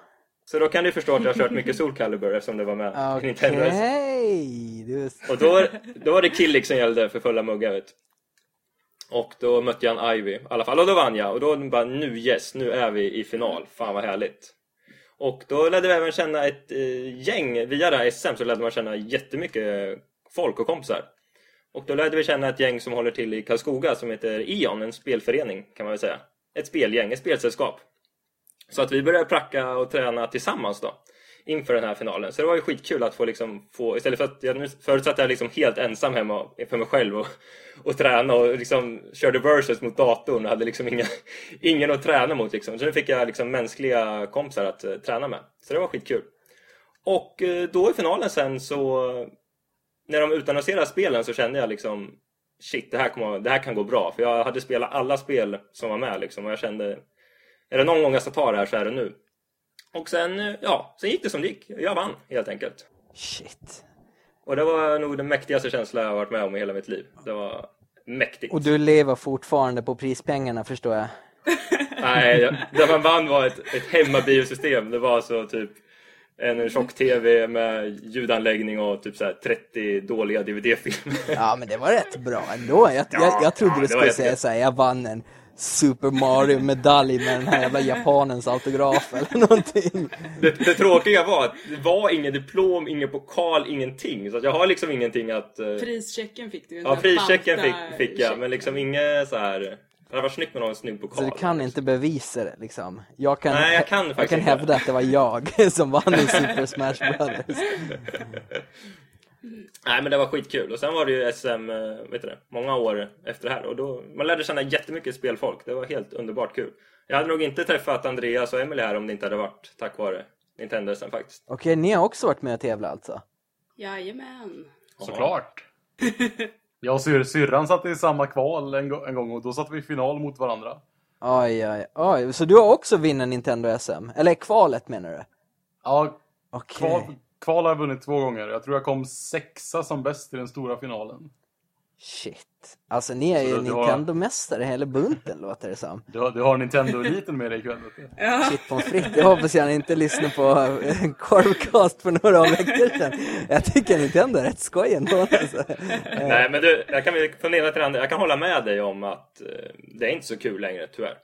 Så då kan du förstå att jag har kört mycket Soul Calibur eftersom det var med! Nintendo. Du... Och då, då var det Killik som gällde för fulla muggar vet. Och då mötte jag en Ivy i alla fall och då vann jag och då bara nu yes, nu är vi i final. Fan vad härligt. Och då lärde vi även känna ett eh, gäng, via det här SM så lärde man känna jättemycket folk och kompisar. Och då lärde vi känna ett gäng som håller till i Karlskoga som heter Ion, en spelförening kan man väl säga. Ett spelgäng, ett spelsällskap. Så att vi började pracka och träna tillsammans då inför den här finalen. Så det var ju skitkul att få liksom få, istället för att jag nu förutsatte jag liksom helt ensam hemma för mig själv och, och träna och liksom körde versus mot datorn och hade liksom inga, ingen att träna mot liksom. Så nu fick jag liksom mänskliga kompisar att eh, träna med. Så det var skitkul. Och eh, då i finalen sen så när de utannonserade spelen så kände jag liksom shit, det här, kommer, det här kan gå bra. För jag hade spelat alla spel som var med liksom och jag kände är det någon gång jag ska ta det här så är det nu. Och sen, ja, sen gick det som det gick. Jag vann helt enkelt. Shit. Och det var nog den mäktigaste känsla jag har varit med om i hela mitt liv. Det var mäktigt. Och du lever fortfarande på prispengarna förstår jag. Nej, jag- det man vann var ett, ett hemmabiosystem. Det var så typ en tjock-tv med ljudanläggning och typ så här 30 dåliga DVD-filmer. Ja men det var rätt bra ändå. Jag, jag, jag trodde ja, du skulle säga såhär, jag vann en Super Mario-medalj med den här jävla japanens autograf eller någonting. Det, det tråkiga var att det var ingen diplom, ingen pokal, ingenting. Så att jag har liksom ingenting att... eh, Prischecken fick du. Ja, sån här frichecken fick, fick jag, men liksom inget så här. Det hade varit snyggt med någon snygg pokal. Så du kan inte bevisa det liksom. Jag kan, Nej, jag kan jag kan inte. hävda att det var jag som vann i Super Smash Brothers. Nej, men det var skitkul. Och sen var det ju SM, eh, vet du det, många år efter det här. Och då, man lärde känna jättemycket spelfolk. Det var helt underbart kul. Jag hade nog inte träffat Andreas och Emily här om det inte hade varit tack vare Nintendo SM faktiskt. Okej, ni har också varit med och tävlat alltså? Jajamän. Såklart. Jag och syr, syrran satt i samma kval en, en gång och då satt vi i final mot varandra. Oj, oj, oj. Så du har också vunnit Nintendo SM? Eller kvalet menar du? Ja, Okej. kval, kval har jag vunnit två gånger. Jag tror jag kom sexa som bäst i den stora finalen. Shit. Alltså ni är Så ju har- Nintendo-mästare hela bunten låter det som. Du har, du har Nintendo-eliten med dig ikväll. du. Shit pommes frites. Jag hoppas jag inte lyssnar på eh, Korvcast för några veckor sedan. Jag tycker Nintendo är rätt skoj ändå alltså. Nej, men du, jag kan, ena till andra, jag kan hålla med dig om att eh, det är inte så kul längre, tyvärr.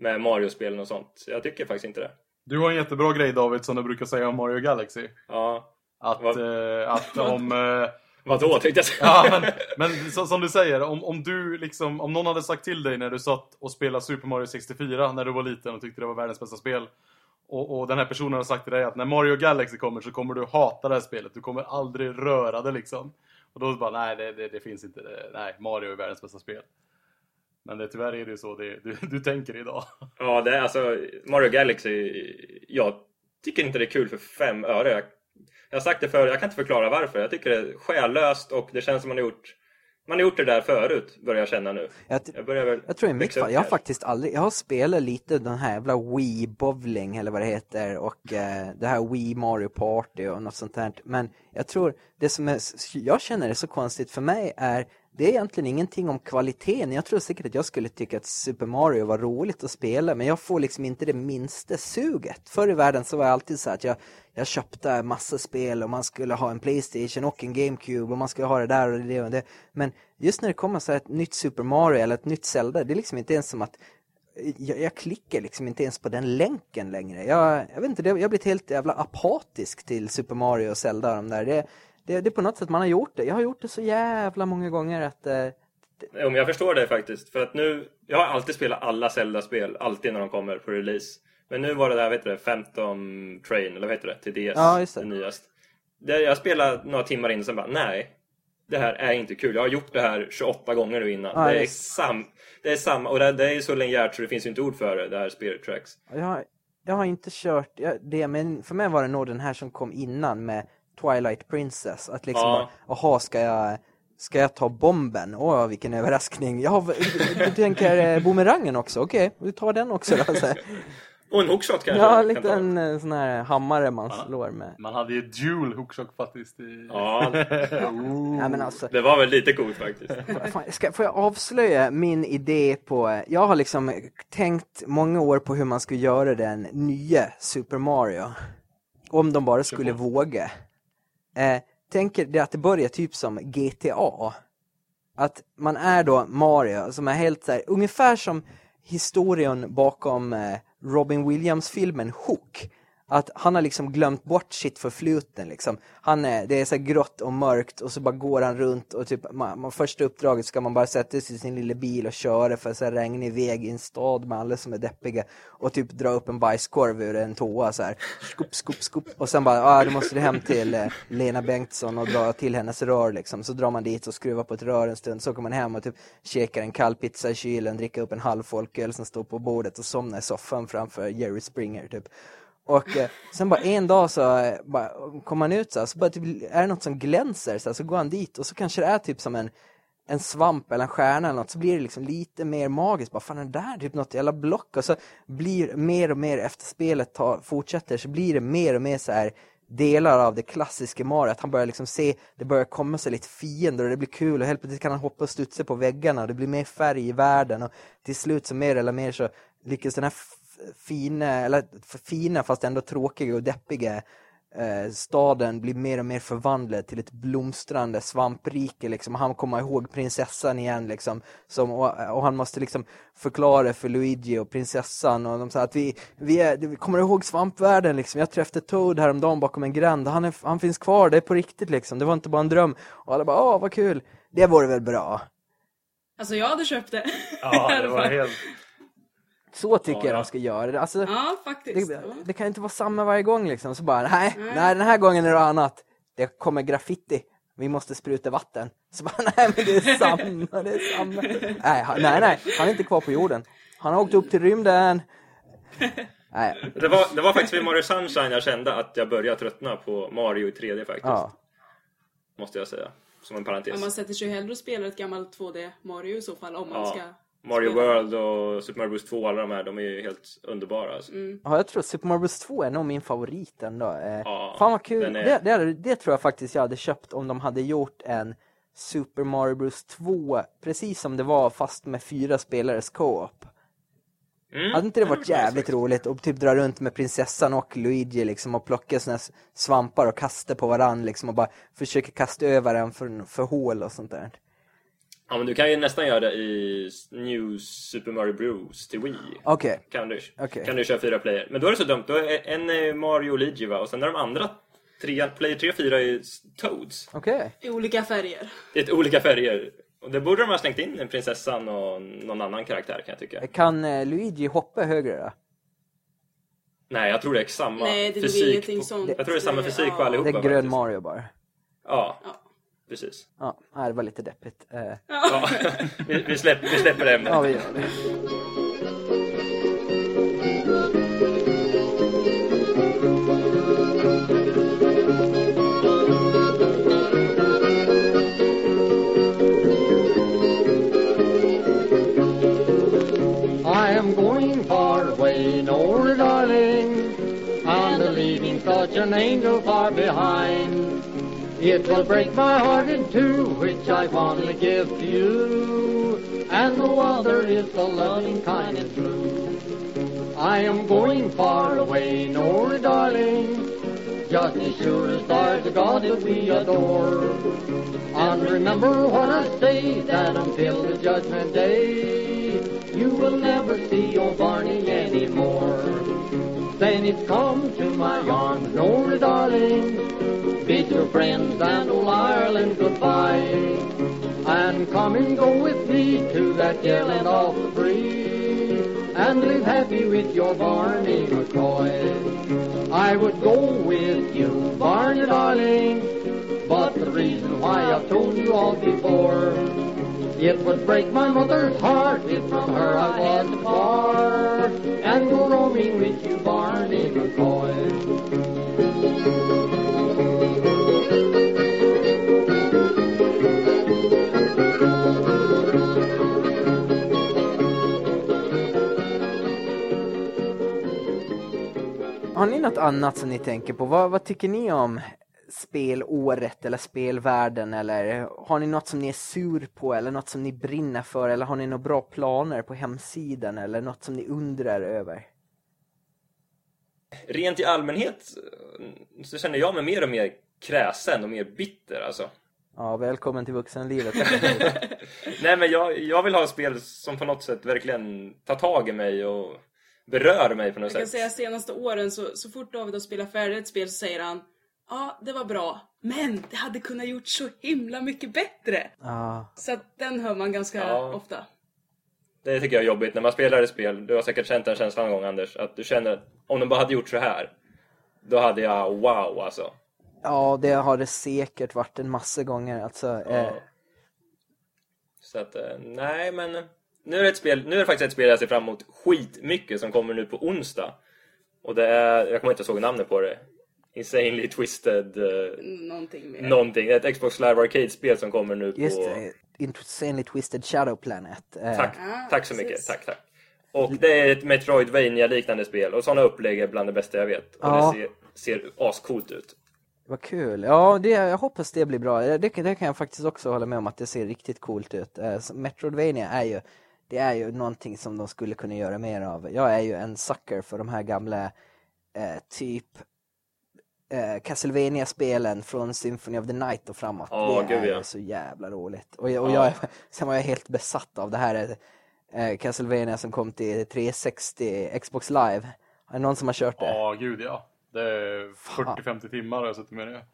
Med Mario-spelen och sånt. Jag tycker faktiskt inte det. Du har en jättebra grej David som du brukar säga om Mario Galaxy. Ja, Att, eh, att om... Eh, vadå tänkte jag säga. ja, men, men så, som du säger, om, om du liksom, om någon hade sagt till dig när du satt och spelade Super Mario 64 när du var liten och tyckte det var världens bästa spel. Och, och den här personen har sagt till dig att när Mario Galaxy kommer så kommer du hata det här spelet. Du kommer aldrig röra det liksom. Och då bara, nej det, det, det finns inte. Det, nej, Mario är världens bästa spel. Men det, tyvärr är det ju så det, du, du tänker idag. Ja, det är alltså Mario Galaxy. Jag tycker inte det är kul för fem öre. Jag, har sagt det förr, jag kan inte förklara varför. Jag tycker det är själlöst och det känns som man har gjort man har gjort det där förut, börjar jag känna nu. Jag, Jag börjar jag tror i mitt fall, jag har faktiskt aldrig, jag har spelat lite den här jävla Wii Bowling eller vad det heter och eh, det här Wii Mario Party och något sånt där. Men jag tror det som är, jag känner är så konstigt för mig är det är egentligen ingenting om kvaliteten. Jag tror säkert att jag skulle tycka att Super Mario var roligt att spela, men jag får liksom inte det minsta suget. Förr i världen så var jag alltid så att jag, jag köpte massa spel och man skulle ha en Playstation och en GameCube och man skulle ha det där och det och det. Men just när det kommer så här ett nytt Super Mario eller ett nytt Zelda, det är liksom inte ens som att jag, jag klickar liksom inte ens på den länken längre. Jag, jag vet inte, jag har blivit helt jävla apatisk till Super Mario och Zelda och de där. Det, det, det är på något sätt man har gjort det. Jag har gjort det så jävla många gånger att... Eh, Jo, men jag förstår det faktiskt. För att nu, jag har alltid spelat alla Zelda-spel, alltid när de kommer på release. Men nu var det där, vet du det, Phantom Train, eller vad heter det, till DS, Ja, just det. det nyast. Det, jag spelade några timmar in, sen bara, nej. Det här är inte kul. Jag har gjort det här 28 gånger nu innan. Ja, det, är är- sam, det är samma, och det, det är så linjärt så det finns ju inte ord för det, det här Spirit Tracks. jag, har, jag har inte kört jag, det, men för mig var det nog den här som kom innan med Twilight Princess. Att liksom, Ja. ska jag... Ska jag ta bomben? Åh, vilken överraskning. Ja, du tänker eh, boomerangen också? Okej, vi tar den också då. Så. Och en hookshot kanske? Ja, kan en liten eh, sån här hammare man slår med. Man hade ju dual hookshot faktiskt i... Ja, Nej, men alltså, det var väl lite coolt faktiskt. Fan, ska, får jag avslöja min idé på... Jag har liksom tänkt många år på hur man skulle göra den nya Super Mario. Om de bara skulle våga. Eh, tänker det att det börjar typ som GTA. Att man är då Mario som är helt så här, ungefär som historien bakom eh, Robin Williams-filmen Hook. Att han har liksom glömt bort sitt förfluten liksom. Han är, det är så grått och mörkt och så bara går han runt och typ man, man, första uppdraget ska man bara sätta sig i sin lilla bil och köra för så här regnig väg i en stad med alla som är deppiga och typ dra upp en bajskorv ur en toa så här. Skup, skup, skup. Och sen bara, ah, då måste du hem till eh, Lena Bengtsson och dra till hennes rör liksom. Så drar man dit och skruvar på ett rör en stund, så kommer man hem och typ käkar en kall pizza i kylen, dricker upp en halv folköl som står på bordet och somnar i soffan framför Jerry Springer typ. Och eh, sen bara en dag så eh, bara, kom han ut så, här, så bara, typ, är det något som glänser så, här, så går han dit och så kanske det är typ som en en svamp eller en stjärna eller något så blir det liksom lite mer magiskt. Bara fan är det där typ något jävla block och så blir mer och mer efter spelet ta, fortsätter så blir det mer och mer så här delar av det klassiska Mario. Att han börjar liksom se, det börjar komma sig lite fiender och det blir kul och helt plötsligt kan han hoppa och studsa på väggarna och det blir mer färg i världen och till slut så mer eller mer så lyckas den här fina, eller fina fast ändå tråkiga och deppiga eh, staden blir mer och mer förvandlad till ett blomstrande svamprike liksom. Han kommer ihåg prinsessan igen liksom. Som, och, och han måste liksom förklara för Luigi och prinsessan och de säger att vi, vi, är, vi kommer ihåg svampvärlden liksom. Jag träffade Toad häromdagen bakom en gränd. Han, är, han finns kvar, det är på riktigt liksom. Det var inte bara en dröm. Och alla bara, åh vad kul. Det vore väl bra. Alltså jag hade köpt det. Ja, det var helt... Så tycker Ja, jag ja. de ska göra det. Alltså, Ja, faktiskt. det, det kan inte vara samma varje gång liksom. Så bara, nej, nej, den här gången är det annat. Det kommer graffiti. Vi måste spruta vatten. Så bara, nej men det är samma, det är samma. Nej, han, nej, nej, han är inte kvar på jorden. Han har åkt upp till rymden. Nej, Det var, det var faktiskt vid Mario Sunshine jag kände att jag började tröttna på Mario i 3D faktiskt. ja. Måste jag säga. Som en parentes. Ja, man sätter sig hellre och spelar ett gammalt 2D Mario i så fall om man Ja. ska... Mario spela. World och Super Mario Bros 2, alla de här, de är ju helt underbara. Alltså. Ja, jag tror Super Mario Bros 2 är nog min favorit ändå. Eh, Ja, fan vad kul. den är- Det, det, det tror jag faktiskt jag hade köpt om de hade gjort en Super Mario Bros 2 precis som det var fast med fyra spelares co-op. Mm. Hade inte det varit nice jävligt faktiskt. roligt att typ dra runt med prinsessan och Luigi liksom och plocka såna svampar och kasta på varann liksom och bara försöka kasta över en för, för hål och sånt där. Ja, men du kan ju nästan göra det i New Super Mario Bros till Wii. Okej, Kan du, Okej. kan du köra fyra player. Men då är det så dumt. Då är en är Mario och Luigi va? Och sen är de andra tre, player 3 och 4 är Toads. okej. I olika färger. Det är olika färger. Och det borde de ha slängt in en prinsessan och någon annan karaktär kan jag tycka. Kan eh, Luigi hoppa högre då? Nej, jag tror det är samma Nej, det är nog fysik. ingenting på, sånt. jag tror det är samma fysik på Ja. allihopa. Det är grön faktiskt. Mario bara. Ja, Ja. Precis. Ja, det var lite deppigt. Eh, Ja. vi, vi, släpper, vi släpper ämnet. ja, vi gör det. I am going far away, no darling, and leaving such an angel far behind. It will break my heart in two, which I fondly give to you, and the other is the loving kind and true. I am going far away, Nora darling, just as sure as stars are God that we adore. And remember what I say, that until the judgment day, you will never see old Barney anymore. Then it's come to my arms, Nora darling, bid your friends and old Ireland goodbye. And come and go with me to that dear land of the free, and live happy with your Barney McCoy. I would go with you, Barney darling, but the reason why I've told you all before, it would break my mother's heart if from her I was to part, and go roaming with you, något annat som ni tänker på? Vad, vad tycker ni om spelåret eller spelvärlden eller har ni något som ni är sur på eller något som ni brinner för eller har ni några bra planer på hemsidan eller något som ni undrar över? Rent i allmänhet eh, så känner jag mig mer och mer kräsen och mer bitter alltså. Ja, välkommen till vuxenlivet. Nej men jag, jag vill ha spel som på något sätt verkligen tar tag i mig och berör mig på något Jag kan sätt. säga senaste åren så, så fort David har spelat färdigt ett spel så säger han Ja, det var bra, men det hade kunnat gjort så himla mycket bättre. Ja, Så att den hör man ganska Ja. ofta. Det tycker jag är jobbigt när man spelar ett spel. Du har säkert känt den känslan någon gång Anders. Att du känner att om de bara hade gjort så här. Då hade jag wow alltså. ja, det har det säkert varit en massa gånger. Alltså, eh, Ja. Så att, eh, nej men. Nu är, det ett spel, nu är det faktiskt ett spel jag ser fram emot skitmycket som kommer nu på onsdag. Och det är, jag kommer inte ihåg namnet på det. Insanely Twisted eh, Någonting mer. någonting. Det är ett Xbox Live Arcade-spel som kommer nu på... just det, Insanely Twisted Shadow Planet. Eh, Tack, Ah, tack så precis. mycket. Tack, tack. Och det är ett metroidvania liknande spel och sådana upplägg är bland det bästa jag vet. Och Ja. det ser, ser ascoolt ut. Vad kul. Ja, det, jag hoppas det blir bra. Det, det kan jag faktiskt också hålla med om att det ser riktigt coolt ut. Så Metroidvania är ju, det är ju någonting som de skulle kunna göra mer av. Jag är ju en sucker för de här gamla eh, typ eh, Castlevania-spelen från Symphony of the Night och framåt. Ja, det är ja. så jävla roligt. Och, jag- och Ja. jag, sen var jag helt besatt av det här eh, Castlevania som kom till 360 Xbox Live. Är det någon som har kört det? Ja, gud ja. Det är 40-50 timmar har jag suttit med det.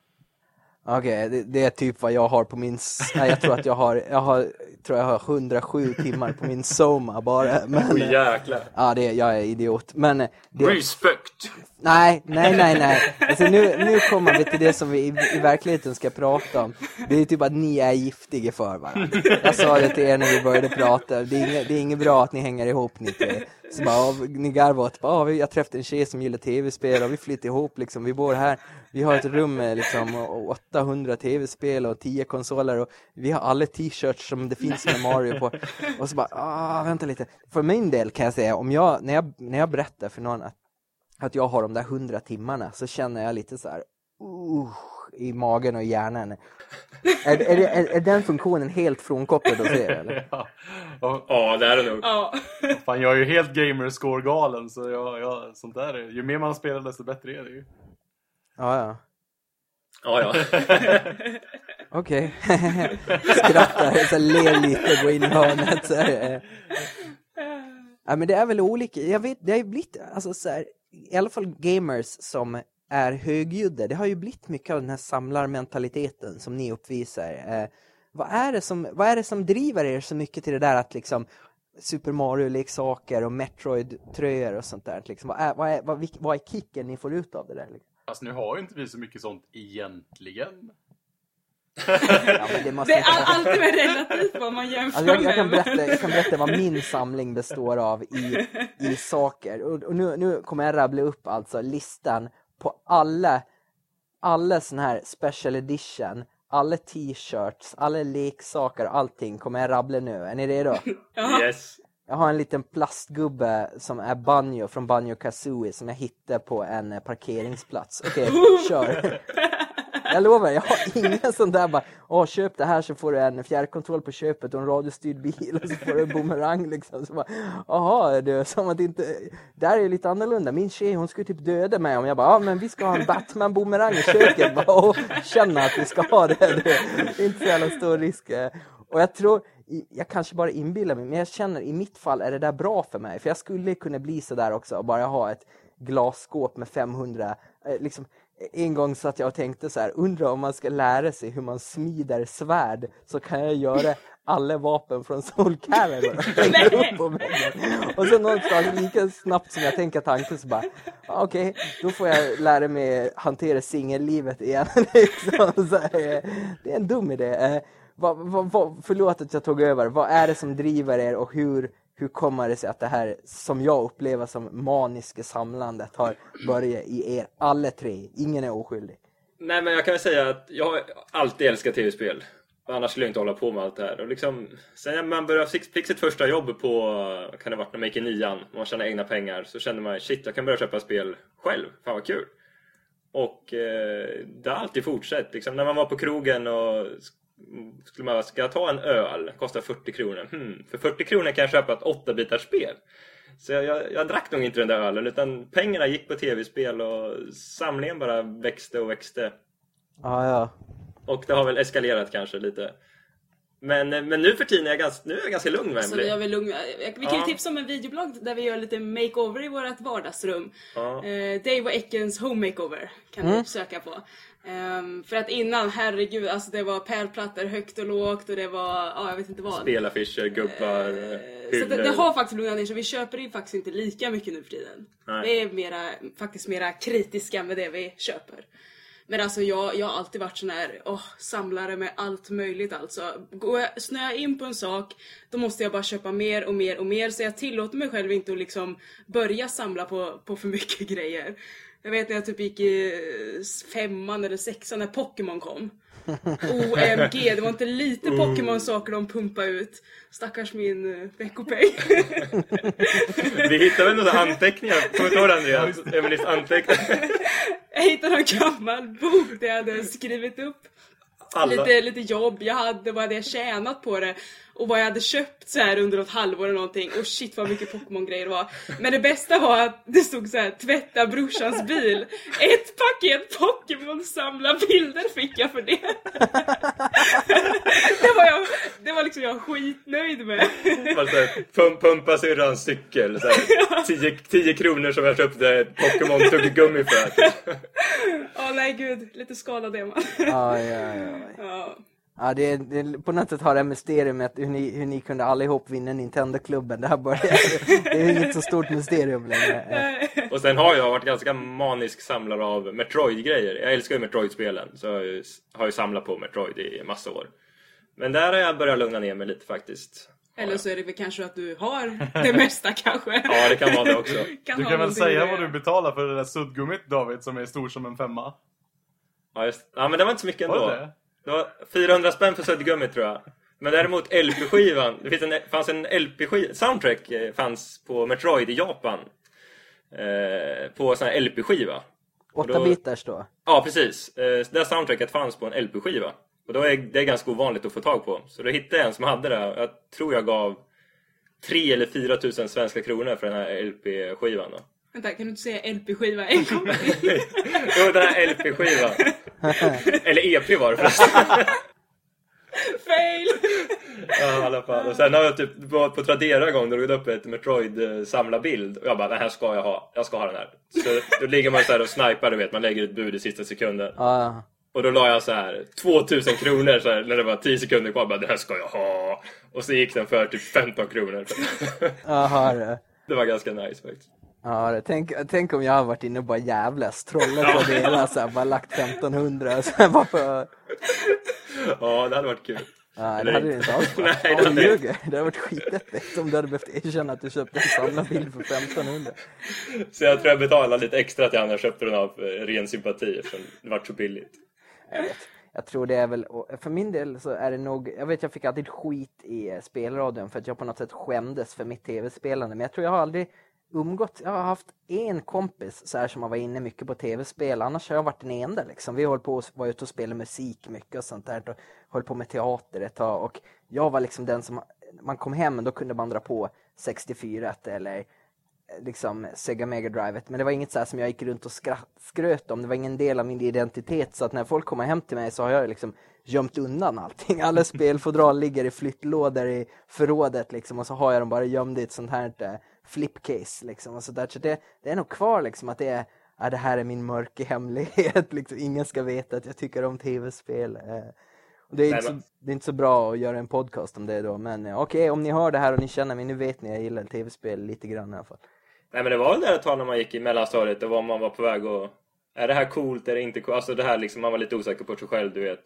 Okej, det, det är typ vad jag har på min... Nej, jag tror att jag har, jag har, tror jag har 107 timmar på min Soma bara. Men, Oj jäklar. ja, det, jag är idiot. Men det, Respect! nej, nej, nej, nej. Alltså, nu, nu kommer vi till det som vi i, i verkligheten ska prata om. Det är typ att ni är giftiga för varandra. Jag sa det till er när vi började prata. Det är inget, det är inget bra att ni hänger ihop ni tre. Så bara, "Ja, ni garvar åt, bara, "Ja, vi- jag träffade en tjej som gillar tv-spel och vi flyttade ihop liksom. Vi bor här, vi har ett rum med liksom och 800 tv-spel och 10 konsoler och vi har alla t-shirts som det finns med Mario på. Och så bara, ah, vänta lite. För min del kan jag säga, om jag, när jag, när jag berättar för någon att, att jag har de där 100 timmarna så känner jag lite så här, uh, i magen och hjärnan. Är, är, är, är den funktionen helt frånkopplad hos er eller? Ja. Ja, Ja, det är det nog. Ja. fan, jag är ju helt gamerscore-galen så jag, jag, sånt där är, ju mer man spelar desto bättre är det ju. Ja, ja. Ja, ja. Okej. Skrattar, så här, ler lite, går in i hörnet. Så här. eh. Ja, men det är väl olika. Jag vet, det har ju blivit, alltså så här, i alla fall gamers som är högljudda. Det har ju blivit mycket av den här samlarmentaliteten som ni uppvisar. Eh, vad, är det som, vad är det som driver er så mycket till det där att liksom Super Mario-leksaker och Metroid-tröjor och sånt där? Liksom, vad, är, vad, är, vad, vad är kicken ni får ut av det där? Liksom? Alltså nu har ju inte vi så mycket sånt egentligen. Ja, det måste Det är all, alltid med relativt vad man jämför Alltså jag, jag, kan med. berätta, jag kan berätta vad min samling består av i, i saker. Och, och nu, nu kommer jag rabbla upp alltså listan på alla, alla såna här special edition, alla t-shirts, alla leksaker, allting kommer jag rabbla nu. Är ni redo? Yes. Jag har en liten plastgubbe som är Banjo från Banjo Kazooie som jag hittade på en eh, parkeringsplats. Okej, kör. Jag lovar, jag har ingen sån där bara, åh köp det här så får du en fjärrkontroll på köpet och en radiostyrd bil och så får du en boomerang liksom. Så bara, Jaha, du, som att inte, där är det lite annorlunda. Min tjej hon skulle typ döda mig om jag bara, ja men vi ska ha en Batman-boomerang i köket. Bara, och känna att vi ska ha det. Det är inte så jävla stor risk. Och jag tror, jag kanske bara inbillar mig, men jag känner i mitt fall är det där bra för mig. För jag skulle kunna bli så där också och bara ha ett glasskåp med 500, eh, liksom en gång satt jag och tänkte så här, undrar om man ska lära sig hur man smider svärd så kan jag göra alla vapen från Soul Calibur och upp på väggen. Och så någonstans lika snabbt som jag tänker tanken så bara, ah, okej, då får jag lära mig hantera singellivet igen. liksom. eh, det är en dum idé. Vad, vad, vad, förlåt att jag tog över, vad är det som driver er och hur, hur kommer det sig att det här som jag upplever som maniska samlandet har börjat i er alla tre? Ingen är oskyldig. Nej men jag kan väl säga att jag har alltid älskat tv-spel. Annars skulle jag inte hålla på med allt det här. Och liksom, sen man började fick, sitt första jobb på, vad kan det varit, när man gick i nian, man tjänade egna pengar, så kände man shit, jag kan börja köpa spel själv. Fan vad kul! Och eh, det har alltid fortsatt. Liksom, när man var på krogen och skulle man, ska jag ta en öl? Kostar 40 kronor. Hmm, för 40 kronor kan jag köpa ett 8-bitars spel. Så jag, jag, jag drack nog inte den där ölen utan pengarna gick på tv-spel och samlingen bara växte och växte. Ja, ja. Och det har väl eskalerat kanske lite. Men, men nu för tiden är jag ganska, nu är jag ganska lugn med Så Emily. jag vill lugna. Vi kan ju Ja. tipsa om en videoblogg där vi gör lite makeover i vårt vardagsrum. Ja. Eh, Dave och Ekens home makeover kan Mm. du söka på. Ehm, för att innan, herregud, alltså det var pärlplattor högt och lågt och det var, ja jag vet inte vad. Spelaffischer, gubbar, Eh, Så det, det har faktiskt lugnat ner sig. Vi köper ju faktiskt inte lika mycket nu för tiden. Nej. Vi är mera, faktiskt mera kritiska med det vi köper. Men alltså jag, jag har alltid varit sån här, åh, samlare med allt möjligt alltså. Går jag, snöar jag in på en sak, då måste jag bara köpa mer och mer och mer. Så jag tillåter mig själv inte att liksom börja samla på, på för mycket grejer. Jag vet när jag typ gick i femman eller sexan när Pokémon kom. OMG, det var inte lite Pokémon-saker de pumpade ut. Stackars min uh, veckopeng. Vi hittade väl några anteckningar, kommer du ihåg det Andreas? Emelies anteckningar. jag hittade en gammal bok där jag hade skrivit upp Alla. lite, lite jobb jag hade, vad hade jag tjänat på det och vad jag hade köpt så här under ett halvår eller någonting och shit vad mycket Pokémon-grejer det var. Men det bästa var att det stod så här tvätta brorsans bil. Ett paket Pokémon samla bilder fick jag för det. det var jag, det var liksom jag skitnöjd med. Bara så här, pump, pumpa syrrans cykel. Så här, 10, 10 kronor som jag köpte Pokémon tuggummi för. Åh nej gud, lite skadad är man. Ja, ja, ja. ja. Ja, det, är- det, på något sätt har det mysteriet hur ni, hur ni kunde allihop vinna Nintendo-klubben. Det här började, det är inget så stort mysterium längre. Och sen har jag varit ganska manisk samlare av Metroid-grejer. Jag älskar ju Metroid-spelen. Så jag har ju, har ju samlat på Metroid i massa år. Men där har jag börjat lugna ner mig lite faktiskt. Eller så är det väl kanske att du har det mesta kanske. Ja, det kan vara det också. Kan Du kan väl säga vad du betalar för det där suddgummit David som är stor som en femma? Ja, just, ja men det var inte så mycket ändå. Var det det? Var 400 spänn för suddgummi tror jag. Men däremot LP-skivan, det finns en, fanns en LP-skiva, soundtrack eh, fanns på Metroid i Japan. Eh, på sån här LP-skiva. Åtta bitars då. Ja, precis. Eh, det soundtracket fanns på en LP-skiva. Och då är det ganska ovanligt att få tag på. Så då hittade jag en som hade det. Jag tror jag gav 3 eller 4 tusen svenska kronor för den här LP-skivan. Då. Vänta, kan du inte säga LP-skiva en gång till? Jo, den här LP-skivan. eller EP var det förresten. Fail! Ja, i alla fall. Och sen har jag typ varit på Tradera en gång, då drog upp ett Metroid samlarbild och jag bara, den här ska jag ha. Jag ska ha den här. Så då ligger man så här och snipar, du vet, man lägger ett bud i sista sekunden. Ja, Och då la jag så här 2000 kronor så här, när det var 10 sekunder kvar. Bara, den här ska jag ha. Och så gick den för typ 15 kronor. Jaha du. det var ganska nice faktiskt. Ja, tänk, tänk om jag har varit inne och bara jävlas, trollat på deras, så här, bara lagt 1500 så här, bara för... Ja, det hade varit kul. Ja, det hade du inte. alls Nej, det hade ljuger. Det hade varit skitäckligt om du hade behövt erkänna att du köpte en samlarbil för 1500. Så jag tror jag betalade lite extra till han jag köpte den av eh, ren sympati eftersom det var så billigt. Jag vet. Jag tror det är väl, för min del så är det nog, jag vet jag fick alltid skit i eh, spelradion för att jag på något sätt skämdes för mitt tv-spelande. Men jag tror jag har aldrig umgått, jag har haft en kompis så här som har varit inne mycket på tv-spel, annars har jag varit den enda liksom. Vi höll på att vara ute och spela musik mycket och sånt där och höll på med teater ett tag. Och jag var liksom den som, man kom hem och då kunde man dra på 64 eller eh, liksom Sega Mega Drive men det var inget så här som jag gick runt och skratt, skröt om, det var ingen del av min identitet. Så att när folk kommer hem till mig så har jag liksom gömt undan allting. Alla spelfodral ligger i flyttlådor i förrådet liksom och så har jag dem bara gömda i ett sånt här eh, flipcase liksom och så där. Så det, det är nog kvar liksom att det är ja, det här är min mörka hemlighet liksom. Ingen ska veta att jag tycker om tv-spel. Eh. Det, är inte så, det är inte så bra att göra en podcast om det då men eh, okej om ni hör det här och ni känner mig, nu vet ni jag gillar tv-spel lite grann i alla fall. Nej men det var väl där ett tag när man gick i mellanstadiet och var man var på väg och Är det här coolt, är det inte coolt? Alltså det här liksom, man var lite osäker på sig själv, du vet.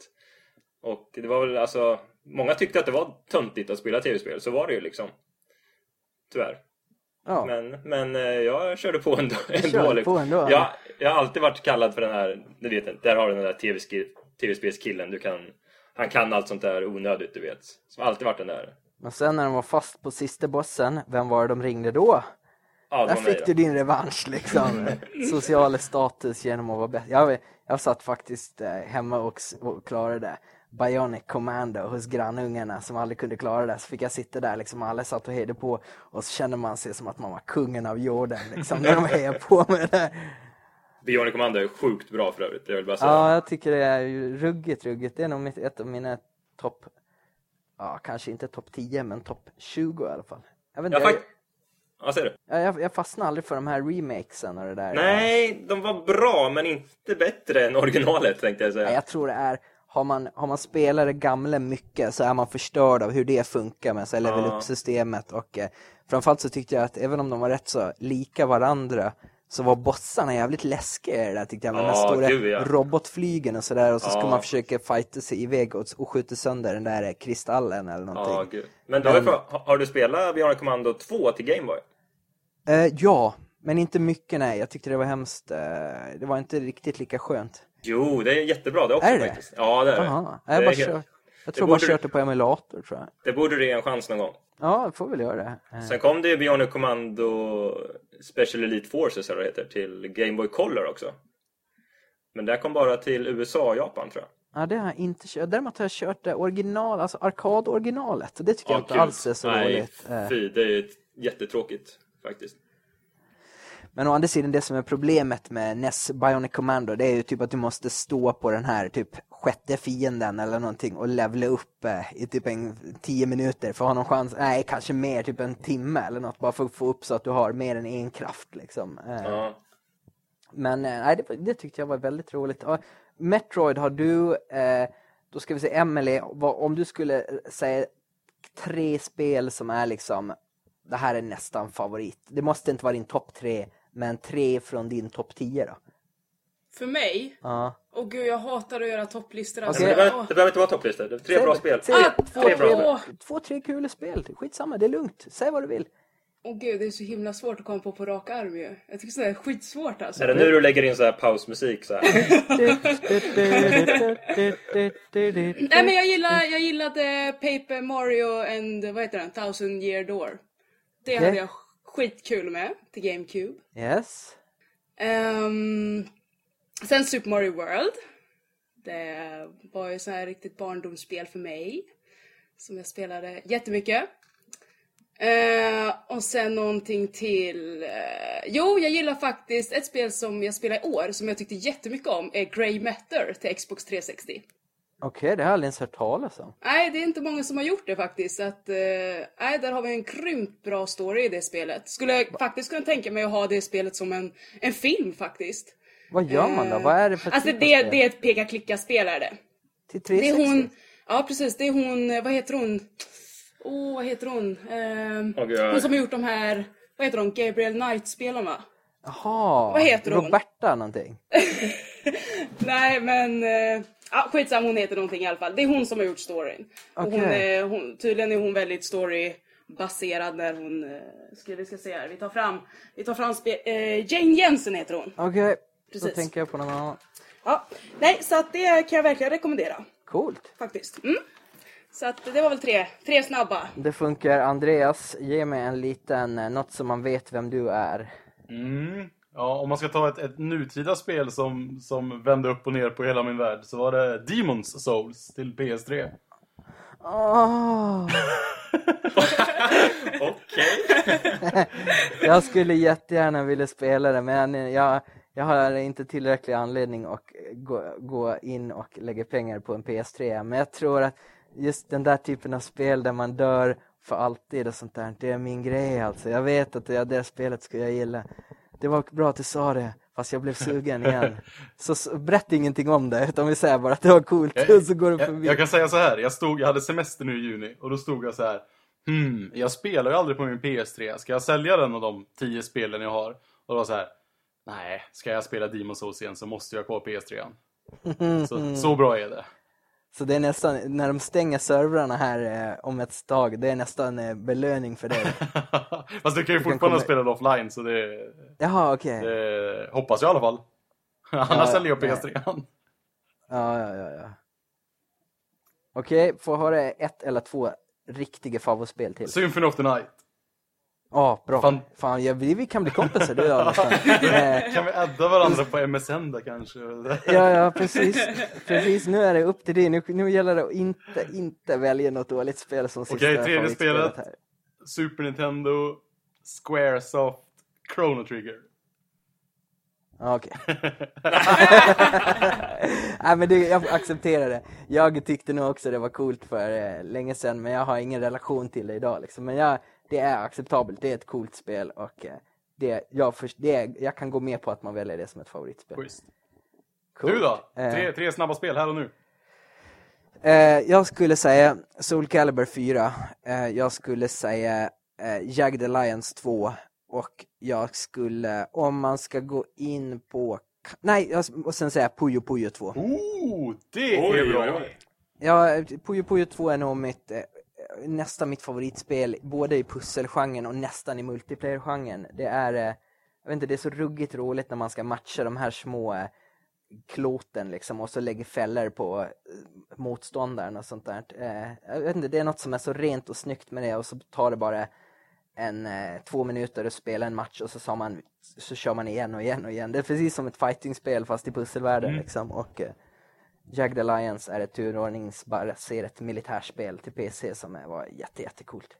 Och det var väl alltså, många tyckte att det var töntigt att spela tv-spel, så var det ju liksom. Tyvärr. Ja, Men, men eh, jag körde på ändå. ändå körde liksom. på ändå, Jag, jag har alltid varit kallad för den här, du vet där har du den där tv-spelskillen, du kan han kan allt sånt där onödigt, du vet. Som alltid varit den där. men sen när de var fast på sista bossen, vem var det de ringde då? Ja, det Där fick du din revansch liksom. Social status genom att vara bäst. Jag, jag satt faktiskt eh, hemma och, och klarade Bionic Commando hos grannungarna som aldrig kunde klara det. Så fick jag sitta där liksom alla satt och hejade på och så kände man sig som att man var kungen av jorden liksom när de hejade på med det. Bionic Commando är sjukt bra för övrigt, jag vill bara säga. Ja, jag tycker det är ruggigt, ruggigt. Det är nog mitt, ett av mina topp, ja kanske inte topp 10 men topp 20 i alla fall. Jag vet inte, Jag Vad säger du? jag, jag, fastnar aldrig för de här remakesen och det där. Nej, de var bra, men inte bättre än originalet tänkte jag säga. Nej, Jag tror det är, har man, har man spelat det gamla mycket så är man förstörd av hur det funkar med så level up-systemet och eh, framförallt så tyckte jag att även om de var rätt så lika varandra så var bossarna jävligt läskiga i det där tyckte jag med de här Ja, stora gud, ja. robotflygen och sådär och så ska Ja. man försöka fighta sig iväg och, och skjuta sönder den där kristallen eller någonting. Ja, gud. Men då är Men- har- har du spelat Bionic Commando 2 till Gameboy? Eh, ja, men inte mycket nej. Jag tyckte det var hemskt. eh, det var inte riktigt lika skönt. Jo, det är jättebra det också Är det? faktiskt. Ja, det är det. Jaha, jag, Det bara kört, jag det tror bara borde- kört det på emulator tror jag. Det borde du ge en chans någon gång. Ja, jag får väl göra det. Eh, Sen kom det ju Bionic Commando Special Elite Forces eller det heter till Game Boy Color också. Men det kom bara till USA och Japan tror jag. Ja, det har jag inte kört. Däremot har jag kört det original, alltså arkadoriginalet. Det tycker jag Ja, inte kul. alls är så Nej, roligt. Eh, fy, det är jättetråkigt faktiskt. Men å andra sidan, det som är problemet med NES Bionic Commando, det är ju typ att du måste stå på den här typ sjätte fienden eller någonting och levla upp eh, i typ en tio minuter för att ha någon chans, nej kanske mer, typ en timme eller något, bara för att få upp så att du har mer än en kraft liksom. Eh, Ja. Men eh, nej, det, det tyckte jag var väldigt roligt. Ja, Metroid, har du, eh, då ska vi se, Emily, vad, om du skulle eh, säga tre spel som är liksom, det här är nästan favorit. Det måste inte vara din topp tre, men tre från din topp tio då. För mig, Ja. åh gud jag hatar att göra topplistor. Alltså. Men det, behöver, det behöver inte vara topplistor. Det är tre Säg- bra spel. säg- Ah, två, tre bra tre, spel. två, tre kul spel. Skitsamma, det är lugnt. Säg vad du vill. Åh gud, det är så himla svårt att komma på på rak arm ju. Jag tycker sådär är skitsvårt alltså. Är det nu du lägger in så här pausmusik så här? Nej men jag, gillar, jag gillade Paper Mario and, vad heter den, Thousand Year Door. Det Okej. hade jag skitkul med till GameCube. Yes. Ehm, sen Super Mario World. Det var ju så här riktigt barndomsspel för mig. Som jag spelade jättemycket. Eh, och sen någonting till. eh, jo, jag gillar faktiskt ett spel som jag spelade i år som jag tyckte jättemycket om. är Grey Matter till Xbox 360. Okej, det har jag aldrig ens hört talas om. Nej, det är inte många som har gjort det faktiskt. Att, eh, nej, där har vi en grymt bra story i det spelet. Skulle jag faktiskt kunna tänka mig att ha det spelet som en, en film faktiskt. Vad gör man då? Eh, Vad är det för Alltså typ av det, spel? det är ett peka-klicka-spel är det. Till Det är 360? hon, ja precis, det är hon, eh, vad heter hon? Åh, vad heter hon? Gud, jag- hon som har gjort de här, vad heter de, Gabriel Knight-spelarna? Jaha. Vad heter hon? Roberta någonting? Nej men, eh, ja, skitsamma hon heter någonting i alla fall. Det är hon som har gjort storyn. Och hon, eh, hon, tydligen är hon väldigt storybaserad när hon, eh, ska, vi ska se här, vi tar fram, vi tar fram spe, eh, Jane Jensen heter hon. Okej, då Precis. tänker jag på någon annan. Ja, nej så att det kan jag verkligen rekommendera. Coolt. Faktiskt. Mm. Så att det var väl tre, tre snabba. Det funkar. Andreas, ge mig en liten, eh, något som man vet vem du är. Mm. Ja, om man ska ta ett, ett nutida spel som, som vände upp och ner på hela min värld så var det Demon's Souls till PS3. Åh, Okej. jag skulle jättegärna vilja spela det, men jag, jag har inte tillräcklig anledning att gå, gå in och lägga pengar på en PS3. Men jag tror att just den där typen av spel där man dör för alltid och sånt där, det är min grej alltså. Jag vet att det, det spelet skulle jag gilla. Det var bra att du sa det, fast jag blev sugen igen. Så, så berätta ingenting om det, utan vi säger bara att det var coolt, och så går det Jag, förbi. jag kan säga så här, jag, stod, jag hade semester nu i juni och då stod jag så här. Hmm, jag spelar ju aldrig på min PS3. Ska jag sälja den av de tio spelen jag har? Och det var så här. Nej, ska jag spela Demon's Souls igen så måste jag ha kvar PS3. Så, så bra är det. Så det är nästan, när de stänger servrarna här eh, om ett tag, det är nästan eh, belöning för det. Fast du kan ju kan fortfarande komma- spela offline så det, Jaha, okej. det hoppas jag i alla fall. Annars Ja, säljer jag nej. PS3. Ja, ja, ja. ja. Okej, får jag höra ett eller två riktiga favoritspel till? Symphony of the Night. Ja, bra. Fan. Fan, ja, vi, vi kan bli kompisar jag nästan. Eh, Kan vi adda varandra på MSN där kanske? Ja, ja, precis. Precis, nu är det upp till dig. Nu, nu gäller det att inte, inte välja något dåligt spel som sista Okej, tredje spelet. här. Super Nintendo, Squaresoft, Chrono Trigger. Okej. Nej, men det, jag accepterar det. Jag tyckte nog också det var coolt för eh, länge sedan, men jag har ingen relation till det idag. Liksom. Men jag, det är acceptabelt, det är ett coolt spel och eh, det, jag, för, det jag kan gå med på att man väljer det som ett favoritspel. Coolt. Du då? Eh, Tre, tre snabba spel här och nu. Eh, jag skulle säga Soul Calibur 4. Eh, jag skulle säga eh, Jagged Alliance 2. Och jag skulle, om man ska gå in på... Nej, jag, och sen säga Puyo Puyo 2. Oh, det Oj, är bra. oj, oj. Ja, Puyo Puyo 2 är nog mitt, eh, nästan mitt favoritspel, både i pusselgenren och nästan i multiplayer-genren. Det är, eh, jag vet inte, det är så ruggigt roligt när man ska matcha de här små eh, kloten liksom och så lägger fällor på eh, motståndaren och sånt där. Jag vet inte, det är något som är så rent och snyggt med det och så tar det bara en två minuter att spela en match och så, man, så kör man igen och igen och igen. Det är precis som ett fightingspel fast i pusselvärlden liksom. Och, Jagged Alliance är ett turordningsbaserat militärspel till PC som är- var jätte, jättecoolt.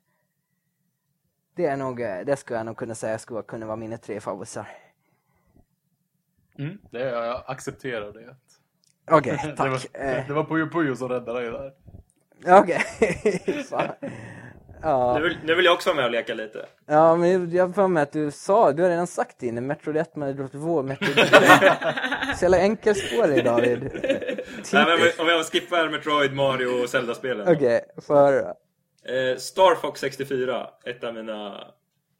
Det är nog, eh, det skulle jag nog kunna säga skulle kunna vara mina tre favoriter. Mm, det jag accepterar det. Okej, Det tack. var, Eh, det var Puyo Puyo som räddade dig där. Okej. Fan. Ja. Nu vill, nu vill jag också vara med och leka lite. ja, men jag för mig att du sa, du har redan sagt det innan, Metro 1, Metro 2, Metro 3. Så jävla enkelspårig David. Nej, men om jag skippar Metroid, Mario och Zelda-spelen. Okej, för Eh, Star Fox 64, ett av mina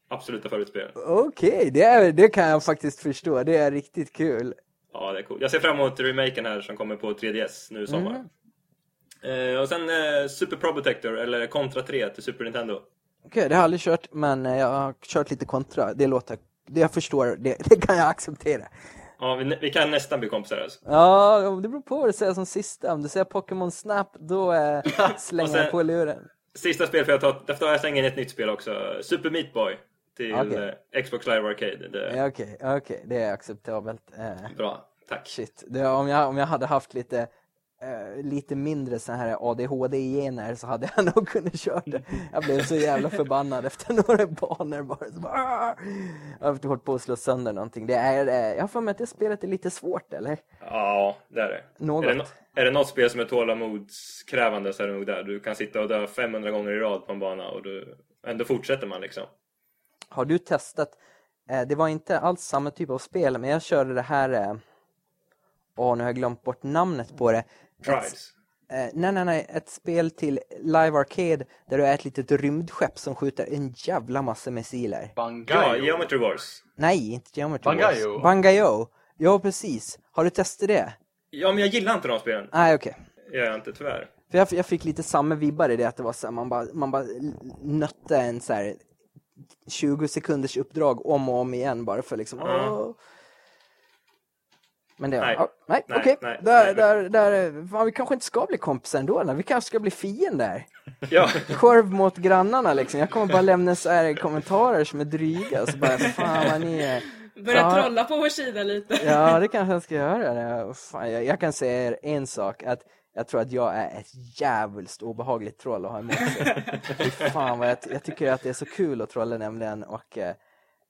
absoluta favoritspel. Okej, det, är- det kan jag faktiskt förstå. Det är riktigt kul. Ja, det är coolt. Jag ser fram emot remaken här som kommer på 3DS nu i sommar. Eh, och sen eh, Super Probotector, eller Contra 3 till Super Nintendo. Okej, det har jag aldrig kört, men eh, jag har kört lite kontra. Det låter, det jag förstår, det, det kan jag acceptera. Ja, vi, vi kan nästan bli kompisar alltså. Ja, det beror på vad du säger som sista. Om du säger Pokémon Snap, då eh, slänger sen- jag på luren. Sista spel får jag ta, därför jag slänger in ett nytt spel också. Super Meat Boy till Okej. eh, Xbox Live Arcade. Det, Ja, Okej, okej, det är acceptabelt. Eh, Bra, tack. shit, det, om, jag, om jag hade haft lite, eh, lite mindre så här ADHD-gener så hade jag nog kunnat köra det. Jag blev så jävla förbannad efter några banor bara. Så bara "Arr!" jag har hållit på att slå sönder någonting. Det är, eh, jag har för mig att det spelet är lite svårt, eller? Ja, det är det. Något. Är det, no- är det något spel som är tålamodskrävande så är det nog där. Du kan sitta och dö 500 gånger i rad på en bana och du, ändå fortsätter man liksom. Har du testat, eh, det var inte alls samma typ av spel, men jag körde det här, åh nu har jag glömt bort namnet på det. Trials. Eh, nej, nej, nej, ett spel till Live Arcade där du är ett litet rymdskepp som skjuter en jävla massa missiler. Bangayo. Ja, Geometry Wars. Nej, inte Geometry Bangayo. Wars. Bangayo. Ja, precis. Har du testat det? Ja, men jag gillar inte de spelen. Nej, okej. Gör jag inte tyvärr. För jag, jag fick lite samma vibbar i det, att det var så här, man bara, man bara nötte en så här 20 sekunders uppdrag om och om igen bara för liksom, Ja. åh. Men det, Nej. ja, nej, Nej, okej. nej, Där, där, där, fan, vi kanske inte ska bli kompisar ändå, eller? vi kanske ska bli fiender. Ja, Korv mot grannarna liksom. Jag kommer bara lämna så här kommentarer som är dryga, så bara fan vad ni är. Börja Ja. trolla på vår sida lite. Ja, det kanske jag ska göra. Fan, jag, jag kan säga er en sak, att jag tror att jag är ett jävligt obehagligt troll att ha emot sig. Fan vad jag, jag tycker att det är så kul att trolla nämligen och eh,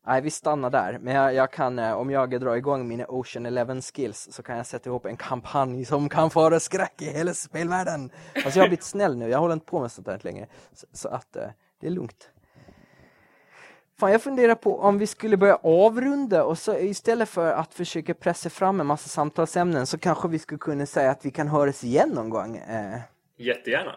Nej, vi stannar där. Men jag, jag kan, eh, om jag drar igång mina Ocean Eleven skills så kan jag sätta ihop en kampanj som kan föra skräck i hela spelvärlden. Alltså jag har blivit snäll nu, jag håller inte på med sånt här längre. Så, så att eh, det är lugnt. Fan, jag funderar på om vi skulle börja avrunda och så istället för att försöka pressa fram en massa samtalsämnen så kanske vi skulle kunna säga att vi kan höras igen någon gång. Eh, jättegärna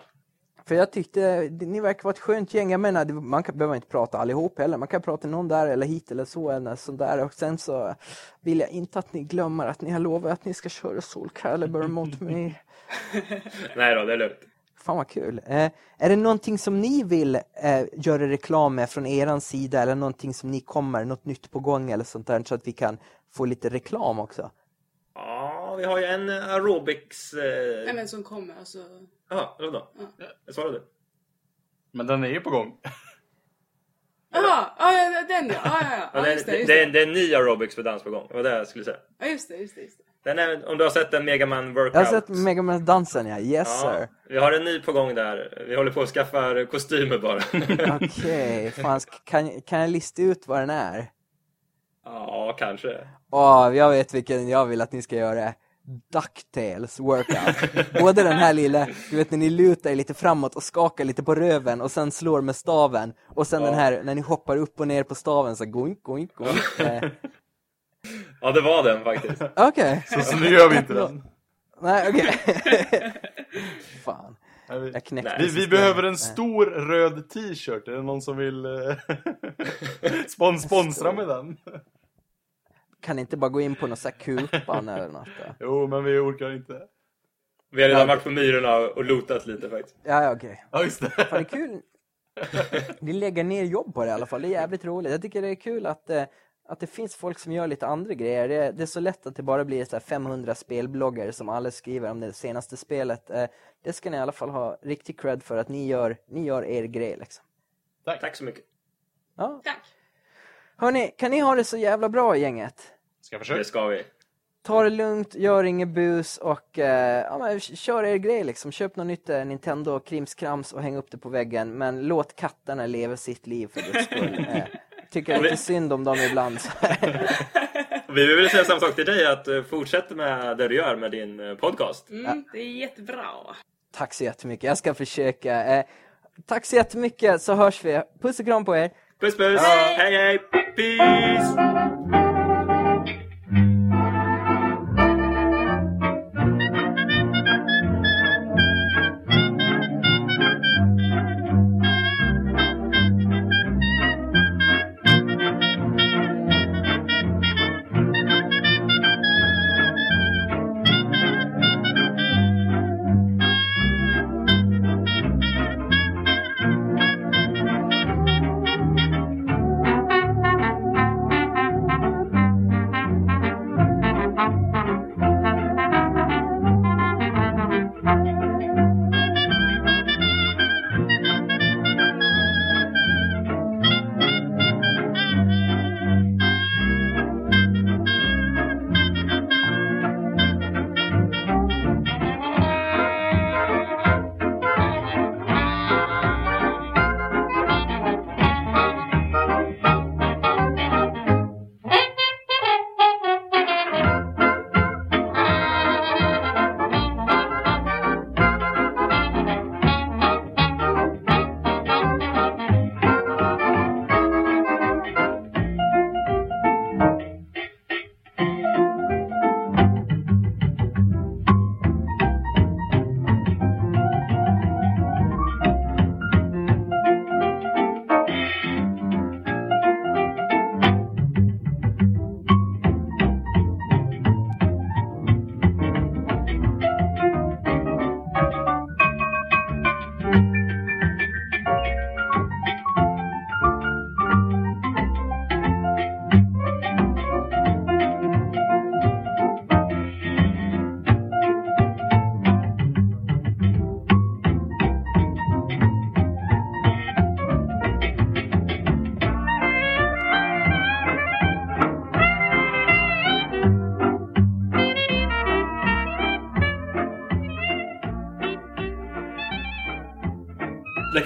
för jag tyckte, ni verkar vara ett skönt gäng. Jag menar, man kan, behöver inte prata allihop heller. Man kan prata någon där eller hit eller så eller sånt där. Och sen så vill jag inte att ni glömmer att ni har lovat att ni ska köra Soul Calibur mot mig. Nej då, det är lugnt. Fan vad kul. Eh, är det någonting som ni vill eh, göra reklam med från eran sida eller någonting som ni kommer, något nytt på gång eller sånt där så att vi kan få lite reklam också? Ja, vi har ju en aerobics... Nej Eh... men som kommer alltså. Jaha, vadå? Jag svarade. Men den är ju på gång. Jaha, ja ja, den ja. Ja, ja, Ja, ja. det, ja just det, det, just det, är, det. det är en ny aerobics för dans på gång. Det var det jag skulle säga. Ja just det, just det. Just det. Den är, om du har sett en Megaman workout. Jag har sett Mega dansen ja, yes ja, sir. Vi har en ny på gång där. Vi håller på att skaffa kostymer bara. Okej, sk- kan, kan jag lista ut vad den är? ja, kanske. Åh, jag vet vilken jag vill att ni ska göra. Ducktails workout. Både den här lilla, du vet när ni lutar er lite framåt och skakar lite på röven och sen slår med staven. Och sen den här, när ni hoppar upp och ner på staven så goink, goink, goink. Eh, Ja, det var den faktiskt. Okej, Så, så nu gör vi inte den. nej okej. Fan, Nej, vi, jag knäckte vi, vi behöver en Nej. stor röd t-shirt. Är det någon som vill eh, spon sponsra med den? Kan inte bara gå in på något så här kupan eller något då? Jo, men vi orkar inte. Vi har redan varit på Myrorna och lotat lite faktiskt. Ja, ja, okej. Ja, just det. Fan, det är kul. Ni lägger ner jobb på det i alla fall. Det är jävligt roligt. Jag tycker det är kul att, eh, att det finns folk som gör lite andra grejer. Det, det är så lätt att det bara blir så här 500 spelbloggar som alla skriver om det senaste spelet. Eh, det ska ni i alla fall ha riktig cred för att ni gör, ni gör er grej liksom. Tack så mycket. Ja. Tack. Hörni, kan ni ha det så jävla bra gänget? Ska jag Det försöka? ska vi. Ta det lugnt, gör inget bus och eh, ja, men, kör er grej liksom. Köp något nytt eh, Nintendo krimskrams och häng upp det på väggen. Men låt katterna leva sitt liv för guds skull. Eh, tycker lite synd om dem ibland. Vi vill säga samma sak till dig, att eh, fortsätt med det du gör med din eh, podcast. Mm, det är jättebra. tack så jättemycket, jag ska försöka. Eh, tack så jättemycket så hörs vi. Puss och kram på er. Puss puss! Hej hej! Peace!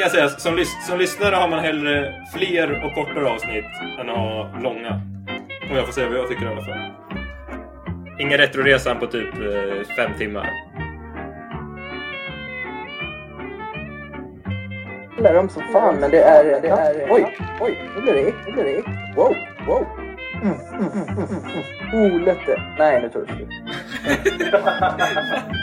Kan jag säga, som, lys som lyssnare har man hellre fler och kortare avsnitt än att ha långa. Om jag får säga vad jag tycker i alla fall. Ingen Retroresan på typ eh, fem timmar. gillar dem som fan, men det är... Det är oj, oj, nu blir det nu blir det. Wow, wow. Mm, mm, mm, mm, mm. Oh, lätte. Nej, nu tar det slut.